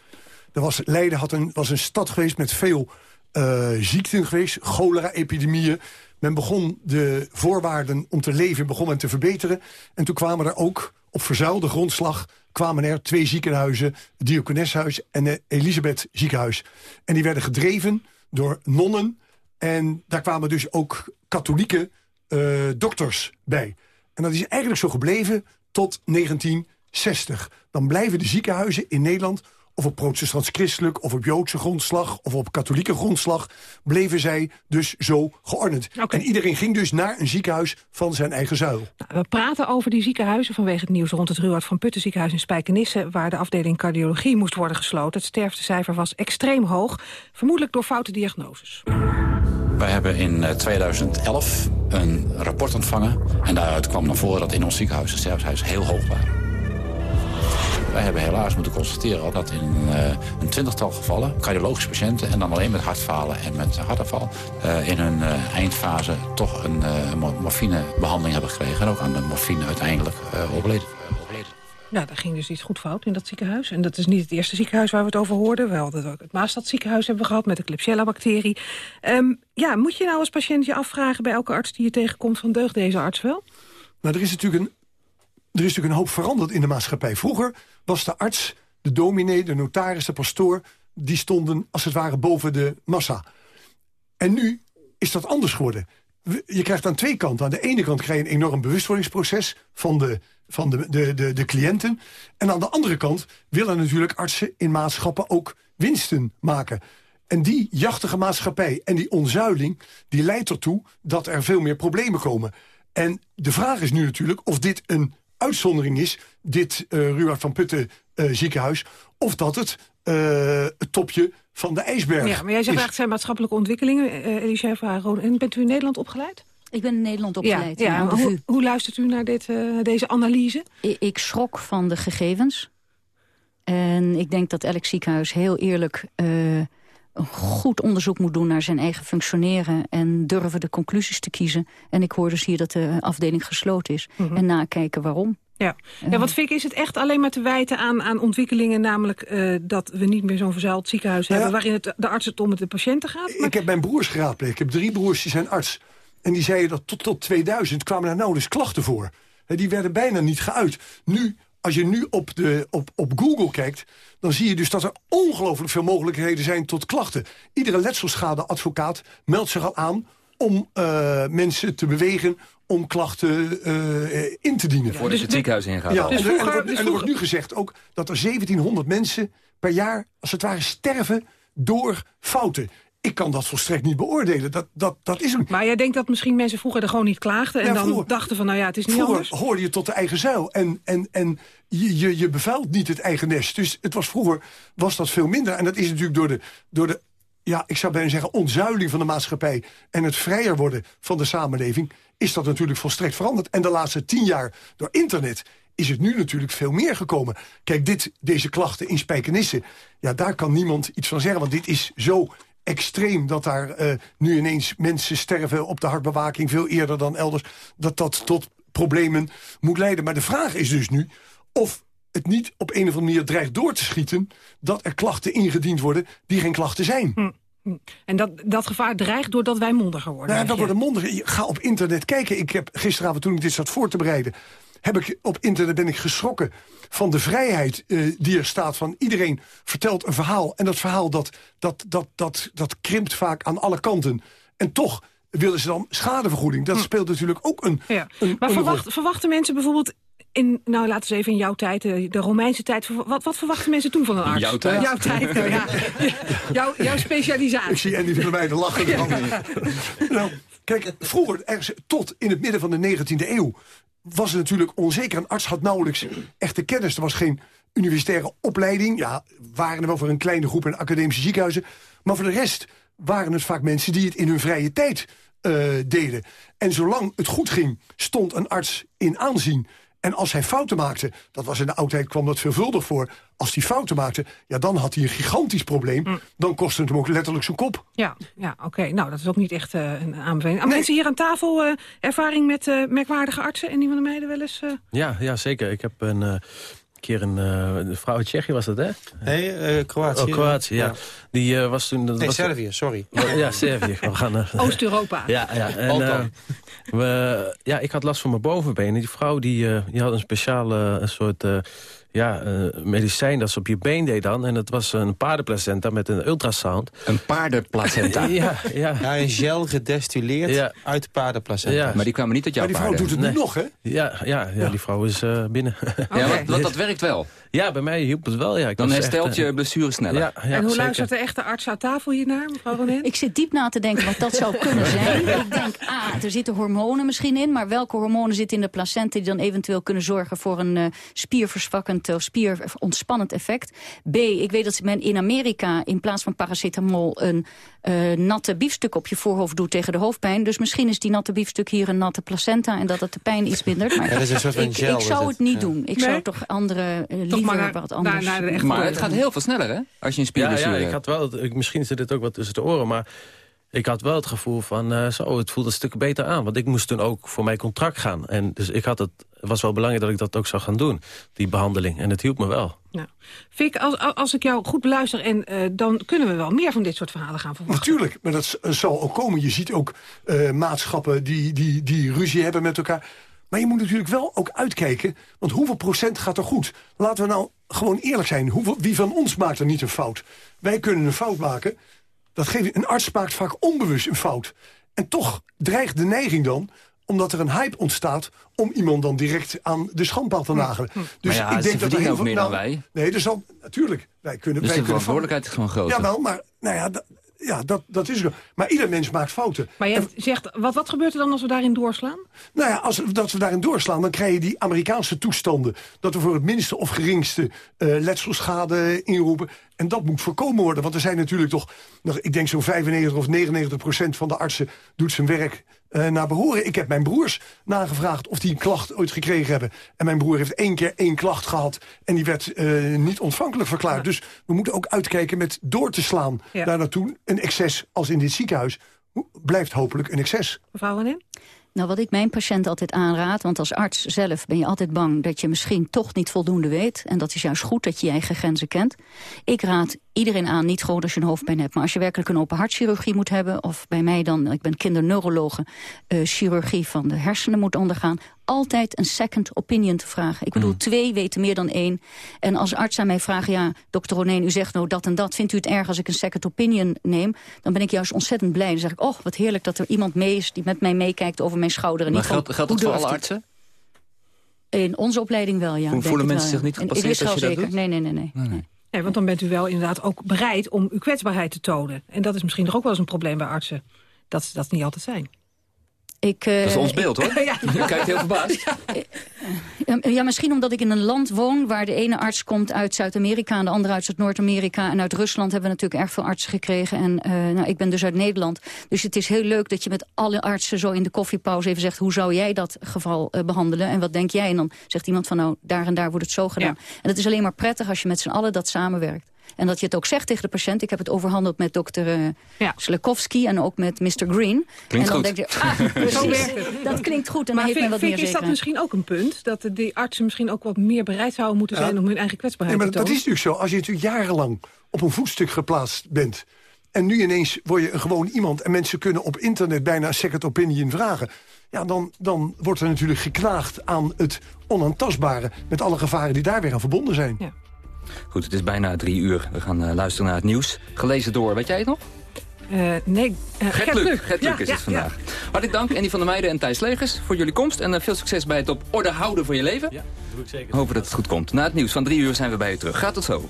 Er was, Leiden had een, was een stad geweest met veel eh, ziekten geweest, cholera-epidemieën. Men begon de voorwaarden om te leven begon men te verbeteren. En toen kwamen er ook op verzuilde grondslag kwamen er twee ziekenhuizen, het en het Elisabeth ziekenhuis. En die werden gedreven door nonnen. En daar kwamen dus ook katholieke eh, dokters bij. En dat is eigenlijk zo gebleven tot 1960. Dan blijven de ziekenhuizen in Nederland of op protestants-christelijk... of op Joodse grondslag, of op katholieke grondslag... bleven zij dus zo geordend. En iedereen ging dus naar een ziekenhuis van zijn eigen zuil. Nou, we praten over die ziekenhuizen vanwege het nieuws rond het Ruud van Putten ziekenhuis in Spijkenisse... waar de afdeling cardiologie moest worden gesloten. Het sterftecijfer was extreem hoog, vermoedelijk door foute diagnoses. Wij hebben in eh, 2011 een rapport ontvangen. En daaruit kwam naar voren dat in ons ziekenhuis de sterftecijfers heel hoog waren. Wij hebben helaas moeten constateren dat in eh, een twintigtal gevallen... cardiologische patiënten en dan alleen met hartfalen en met hartafval... eh, in hun eh, eindfase toch een eh, mo- morfinebehandeling hebben gekregen... en ook aan de morfine uiteindelijk eh, overleden. Ja, daar ging dus iets goed fout in dat ziekenhuis. En dat is niet het eerste ziekenhuis waar we het over hoorden. We hadden ook het Maastad ziekenhuis hebben we gehad met de Klebsiella-bacterie. Ehm, ja, moet je nou als patiënt je afvragen bij elke arts die je tegenkomt... van deugt deze arts wel? Nou, er is natuurlijk een, is natuurlijk een hoop veranderd in de maatschappij. Vroeger was de arts, de dominee, de notaris, de pastoor... die stonden als het ware boven de massa. En nu is dat anders geworden. je krijgt aan twee kanten. Aan de ene kant krijg je een enorm bewustwordingsproces van de, van de, de, de, de cliënten. En aan de andere kant willen natuurlijk artsen in maatschappen ook winsten maken. En die jachtige maatschappij en die onzuiling... die leidt ertoe dat er veel meer problemen komen. En de vraag is nu natuurlijk of dit een uitzondering is... dit uh, Ruud van Putten uh, ziekenhuis... of dat het uh, het topje van de ijsberg Ja, maar jij zegt eigenlijk zijn maatschappelijke ontwikkelingen. Uh, Elisha van En bent u in Nederland opgeleid? Ik ben in Nederland opgeleid. Ja, ja hoe, hoe, luistert u naar dit, uh, deze analyse? Ik, ik schrok van de gegevens. En ik denk dat elk ziekenhuis heel eerlijk uh, goed onderzoek moet doen naar zijn eigen functioneren... en durven de conclusies te kiezen. En ik hoor dus hier dat de afdeling gesloten is. Mm -hmm. En nakijken waarom. Ja. ja, wat vind ik, is het echt alleen maar te wijten aan, aan ontwikkelingen... namelijk uh, dat we niet meer zo'n verzuild ziekenhuis ja. hebben... waarin het, de arts het om met de patiënten gaat? Maar... Ik heb mijn broers geraadpleegd. Ik heb drie broers, die zijn arts. En die zeiden dat tot, tot 2000 kwamen daar nauwelijks klachten voor. He, die werden bijna niet geuit. Nu, als je nu op, de, op, op Google kijkt... dan zie je dus dat er ongelooflijk veel mogelijkheden zijn tot klachten. Iedere letselschadeadvocaat meldt zich al aan om uh, mensen te bewegen om klachten uh, in te dienen. Voordat je het ziekenhuis ingaat. Ja, dus vroeger, en, er wordt, dus en er wordt nu gezegd ook dat er 1700 mensen per jaar... als het ware sterven door fouten. Ik kan dat volstrekt niet beoordelen. Dat, dat, dat is een... Maar jij denkt dat misschien mensen vroeger er gewoon niet klaagden... en ja, dan vroeger, dachten van, nou ja, het is niet vroeger anders? hoorde je tot de eigen zuil. En, en, en je, je, je bevuilt niet het eigen nest. Dus het was vroeger was dat veel minder. En dat is natuurlijk door de, door de ja, ik zou bijna zeggen, ontzuiling van de maatschappij... en het vrijer worden van de samenleving... is dat natuurlijk volstrekt veranderd. En de laatste tien jaar door internet is het nu natuurlijk veel meer gekomen. Kijk, dit, deze klachten in Spijkenisse, ja, daar kan niemand iets van zeggen. Want dit is zo extreem dat daar uh, nu ineens mensen sterven op de hartbewaking... veel eerder dan elders, dat dat tot problemen moet leiden. Maar de vraag is dus nu of het niet op een of andere manier dreigt door te schieten... dat er klachten ingediend worden die geen klachten zijn. Hm. En dat, dat gevaar dreigt doordat wij mondiger worden? Nou, dat worden mondiger. Ga op internet kijken. Ik heb gisteravond, toen ik dit zat voor te bereiden... Heb ik, op internet ben ik geschrokken van de vrijheid uh, die er staat. Van iedereen vertelt een verhaal. En dat verhaal dat, dat, dat, dat, dat krimpt vaak aan alle kanten. En toch willen ze dan schadevergoeding. Dat hm. speelt natuurlijk ook een... Ja. een maar verwacht, verwachten mensen bijvoorbeeld in, nou laten we eens even in jouw tijd, de Romeinse tijd. Wat, wat verwachten mensen toen van een arts? Jouw tijd? Jouw tijd, nou ja. jouw, jouw specialisatie. Ik zie Andy van der Meijden lachen. Ja. nou, kijk, vroeger, ergens tot in het midden van de 19e eeuw... was het natuurlijk onzeker. Een arts had nauwelijks echte kennis. Er was geen universitaire opleiding. Ja, waren er wel voor een kleine groep in academische ziekenhuizen. Maar voor de rest waren het vaak mensen die het in hun vrije tijd uh, deden. En zolang het goed ging, stond een arts in aanzien. En als hij fouten maakte, dat was in de oudheid kwam dat veelvuldig voor... als hij fouten maakte, ja, dan had hij een gigantisch probleem. Mm. Dan kostte het hem ook letterlijk zijn kop. Ja, ja oké. Nou, dat is ook niet echt uh, een aanbeveling. Nee. Mensen hier aan tafel, uh, ervaring met uh, merkwaardige artsen... en die van de meiden wel eens... Ja, ja, zeker. Ik heb een keer een uh, vrouw uit Tsjechië was dat, hè? Nee, uh, Kroatië. Oh, Kroatië, ja. ja. Die uh, was toen... Dat nee, was Servië, sorry. Oh, ja, Servië. We gaan... Oost-Europa. Ja, ja. En, we, ja, ik had last van mijn bovenbenen. Die vrouw die, die had een speciale een soort ja, uh, medicijn dat ze op je been deed dan. En het was een paardenplacenta met een ultrasound. Een paardenplacenta? ja, ja. ja, een gel gedestilleerd ja. uit de paardenplacenta. Ja. Maar die kwamen niet uit jouw Maar die vrouw paarden. doet het nu nog, hè? Ja, ja, ja, die vrouw is uh, binnen. Okay. Ja, want, want, dat werkt wel? Ja, bij mij hielp het wel. Ja. Ik dan herstelt echt, je blessure sneller. Ja, ja, en hoe zeker. luistert de echte arts aan tafel hiernaar, mevrouw Ronin? Ik zit diep na te denken wat dat zou kunnen zijn. ik denk, ah, er zitten hormonen misschien in... maar welke hormonen zitten in de placenta... die dan eventueel kunnen zorgen voor een uh, spierverzwakkend... of spierontspannend effect. B, ik weet dat men in Amerika in plaats van paracetamol... een uh, natte biefstuk op je voorhoofd doet tegen de hoofdpijn. Dus misschien is die natte biefstuk hier een natte placenta... en dat het de pijn iets mindert. Maar ja, dat is een soort van ik, gel, ik zou het. het niet Ja. doen. Ik Nee? zou toch andere, uh, liever maar naar- wat anders... naar- Maar het gaat heel veel sneller, hè? Als je een Ja, spierblessure ja, ik hebt. had wel, het- ik, misschien zit het ook wat tussen de oren, maar ik had wel het gevoel van, eh, zo, het voelt een stuk beter aan. Want ik moest toen ook voor mijn contract gaan. En dus ik had het, het was wel belangrijk dat ik dat ook zou gaan doen, die behandeling. En het hielp me wel. Nou, Fik, als, als ik jou goed beluister, en, eh, dan kunnen we wel meer van dit soort verhalen gaan verwachten. Natuurlijk, maar dat zal ook komen. Je ziet ook eh, maatschappen die, die, die ruzie hebben met elkaar. Maar je moet natuurlijk wel ook uitkijken, want hoeveel procent gaat er goed? Laten we nou gewoon eerlijk zijn. Hoeveel, wie van ons maakt er niet een fout? Wij kunnen een fout maken. Dat geeft, een arts maakt vaak onbewust een fout. En toch dreigt de neiging dan omdat er een hype ontstaat om iemand dan direct aan de schandpaal te hm. nagelen. Hm. Dus ja, ik denk dat er heel veel meer dan nou, wij. Nee, dus dan natuurlijk. Wij kunnen. Dus wij de verantwoordelijkheid is gewoon groot. Jawel, maar nou ja, ja, dat, dat is zo. Maar ieder mens maakt fouten. Maar je zegt, wat, wat gebeurt er dan als we daarin doorslaan? Nou ja, als dat we daarin doorslaan, dan krijg je die Amerikaanse toestanden. Dat we voor het minste of geringste uh, letselschade inroepen. En dat moet voorkomen worden. Want er zijn natuurlijk toch, nog, ik denk zo'n 95 of 99 procent van de artsen doet zijn werk uh, naar behoren. Ik heb mijn broers nagevraagd of die een klacht ooit gekregen hebben. En mijn broer heeft één keer één klacht gehad. En die werd uh, niet ontvankelijk verklaard. Dus we moeten ook uitkijken met door te slaan ja. daar naartoe. Een excess als in dit ziekenhuis blijft hopelijk een excess. Mevrouw Wanin? Nou, wat ik mijn patiënt altijd aanraad, want als arts zelf ben je altijd bang dat je misschien toch niet voldoende weet. En dat is juist goed dat je je eigen grenzen kent. Ik raad iedereen aan, niet gewoon als je een hoofdpijn hebt... maar als je werkelijk een open hartchirurgie moet hebben... of bij mij dan, ik ben kinderneurologe, uh, chirurgie van de hersenen moet ondergaan... altijd een second opinion te vragen. Ik bedoel, mm. twee weten meer dan één. En als arts aan mij vraagt, ja, dokter Roneen, u zegt nou dat en dat... vindt u het erg als ik een second opinion neem? Dan ben ik juist ontzettend blij. Dan zeg ik, oh, wat heerlijk dat er iemand mee is... die met mij meekijkt over mijn schouder. En maar niet geldt, van, geldt dat voor alle artsen? In onze opleiding wel, ja. Voelen mensen zich niet gepasseerd als je dat doet? Nee, nee, nee. nee. nee. Nee, want dan bent u wel inderdaad ook bereid om uw kwetsbaarheid te tonen. En dat is misschien toch ook wel eens een probleem bij artsen. Dat ze dat niet altijd zijn. Ik, uh, dat is ons beeld, hoor. ja. Je kijkt heel verbaasd. Ja, misschien omdat ik in een land woon... waar de ene arts komt uit Zuid-Amerika... en de andere uit Noord-Amerika. En uit Rusland hebben we natuurlijk erg veel artsen gekregen. En uh, nou, ik ben dus uit Nederland. Dus het is heel leuk dat je met alle artsen... zo in de koffiepauze even zegt... hoe zou jij dat geval uh, behandelen? En wat denk jij? En dan zegt iemand van nou, daar en daar wordt het zo gedaan. Ja. En het is alleen maar prettig als je met z'n allen dat samenwerkt. En dat je het ook zegt tegen de patiënt. Ik heb het overhandeld met dokter uh, ja. Slakowski en ook met Mr. Green. Klinkt en dan goed. denk je, ah, precies, dat klinkt goed. En maar dan heeft men wat meer is dat misschien ook een punt? Dat de artsen misschien ook wat meer bereid zouden moeten zijn... om hun eigen kwetsbaarheid nee, maar te tonen? Dat is natuurlijk zo. Als je natuurlijk jarenlang op een voetstuk geplaatst bent... en nu ineens word je gewoon iemand... en mensen kunnen op internet bijna een second opinion vragen... ja, dan, dan wordt er natuurlijk geknaagd aan het onaantastbare... met alle gevaren die daar weer aan verbonden zijn. Ja. Goed, het is bijna drie uur. We gaan uh, luisteren naar het nieuws. Gelezen door, weet jij het nog? Uh, nee, uh, Gert, Luc. Gert Luc is ja, het vandaag. Ja. Hartelijk dank, Andy van der Meijden en Thijs Legers... voor jullie komst en veel succes bij het op orde houden van je leven. Ja, doe ik zeker. Hopen dat het goed komt. Na het nieuws van drie uur zijn we bij je terug. Gaat het zo.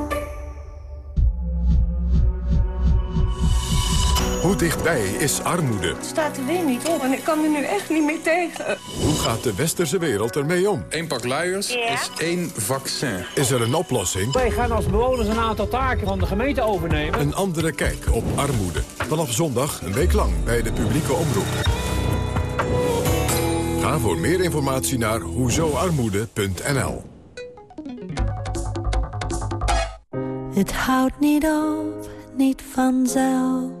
Hoe dichtbij is armoede? Het staat er weer niet op en ik kan er nu echt niet meer tegen. Hoe gaat de westerse wereld ermee om? Eén pak luiers Ja. is één vaccin. Is er een oplossing? Wij gaan als bewoners een aantal taken van de gemeente overnemen. Een andere kijk op armoede. Vanaf zondag een week lang bij de publieke omroep. Ga voor meer informatie naar hoezoarmoede.nl. Het houdt niet op, niet vanzelf.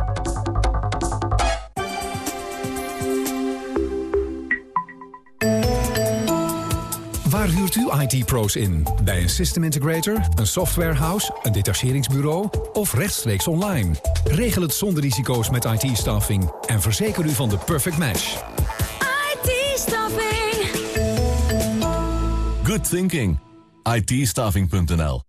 Waar huurt u IT-pro's in? Bij een system integrator, een softwarehouse, een detacheringsbureau of rechtstreeks online? Regel het zonder risico's met IT-staffing en verzeker u van de perfect match. IT-staffing. Good thinking. IT-staffing.nl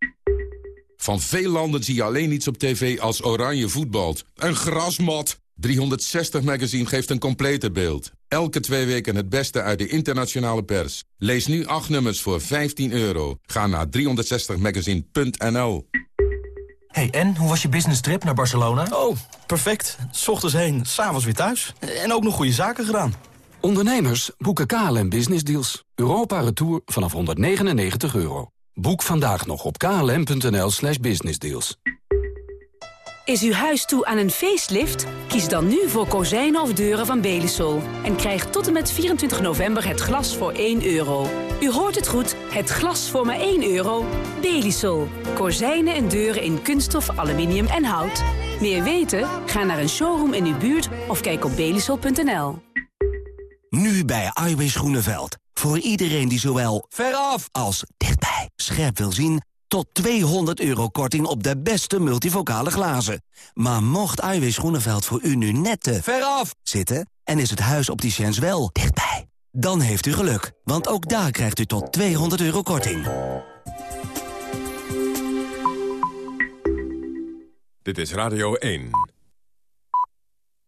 Van veel landen zie je alleen iets op tv als oranje voetbalt. Een grasmat. 360 Magazine geeft een complete beeld. Elke twee weken het beste uit de internationale pers. Lees nu acht nummers voor 15 euro. Ga naar 360magazine.nl Hey, en hoe was je business trip naar Barcelona? Oh, perfect. S ochtends heen, s'avonds weer thuis. En ook nog goede zaken gedaan. Ondernemers boeken KLM Business Deals. Europa Retour vanaf 199 euro. Boek vandaag nog op klm.nl slash businessdeals. Is uw huis toe aan een facelift? Kies dan nu voor kozijnen of deuren van Belisol. En krijg tot en met 24 november het glas voor 1 euro. U hoort het goed, het glas voor maar 1 euro. Belisol. Kozijnen en deuren in kunststof, aluminium en hout. Meer weten? Ga naar een showroom in uw buurt of kijk op belisol.nl. Nu bij Iwis Groeneveld. Voor iedereen die zowel veraf als dichtbij scherp wil zien... tot 200 euro korting op de beste multivocale glazen. Maar mocht Iwis Groeneveld voor u nu net te veraf zitten... en is het huis op die chance wel dichtbij... dan heeft u geluk, want ook daar krijgt u tot 200 euro korting. Dit is Radio 1.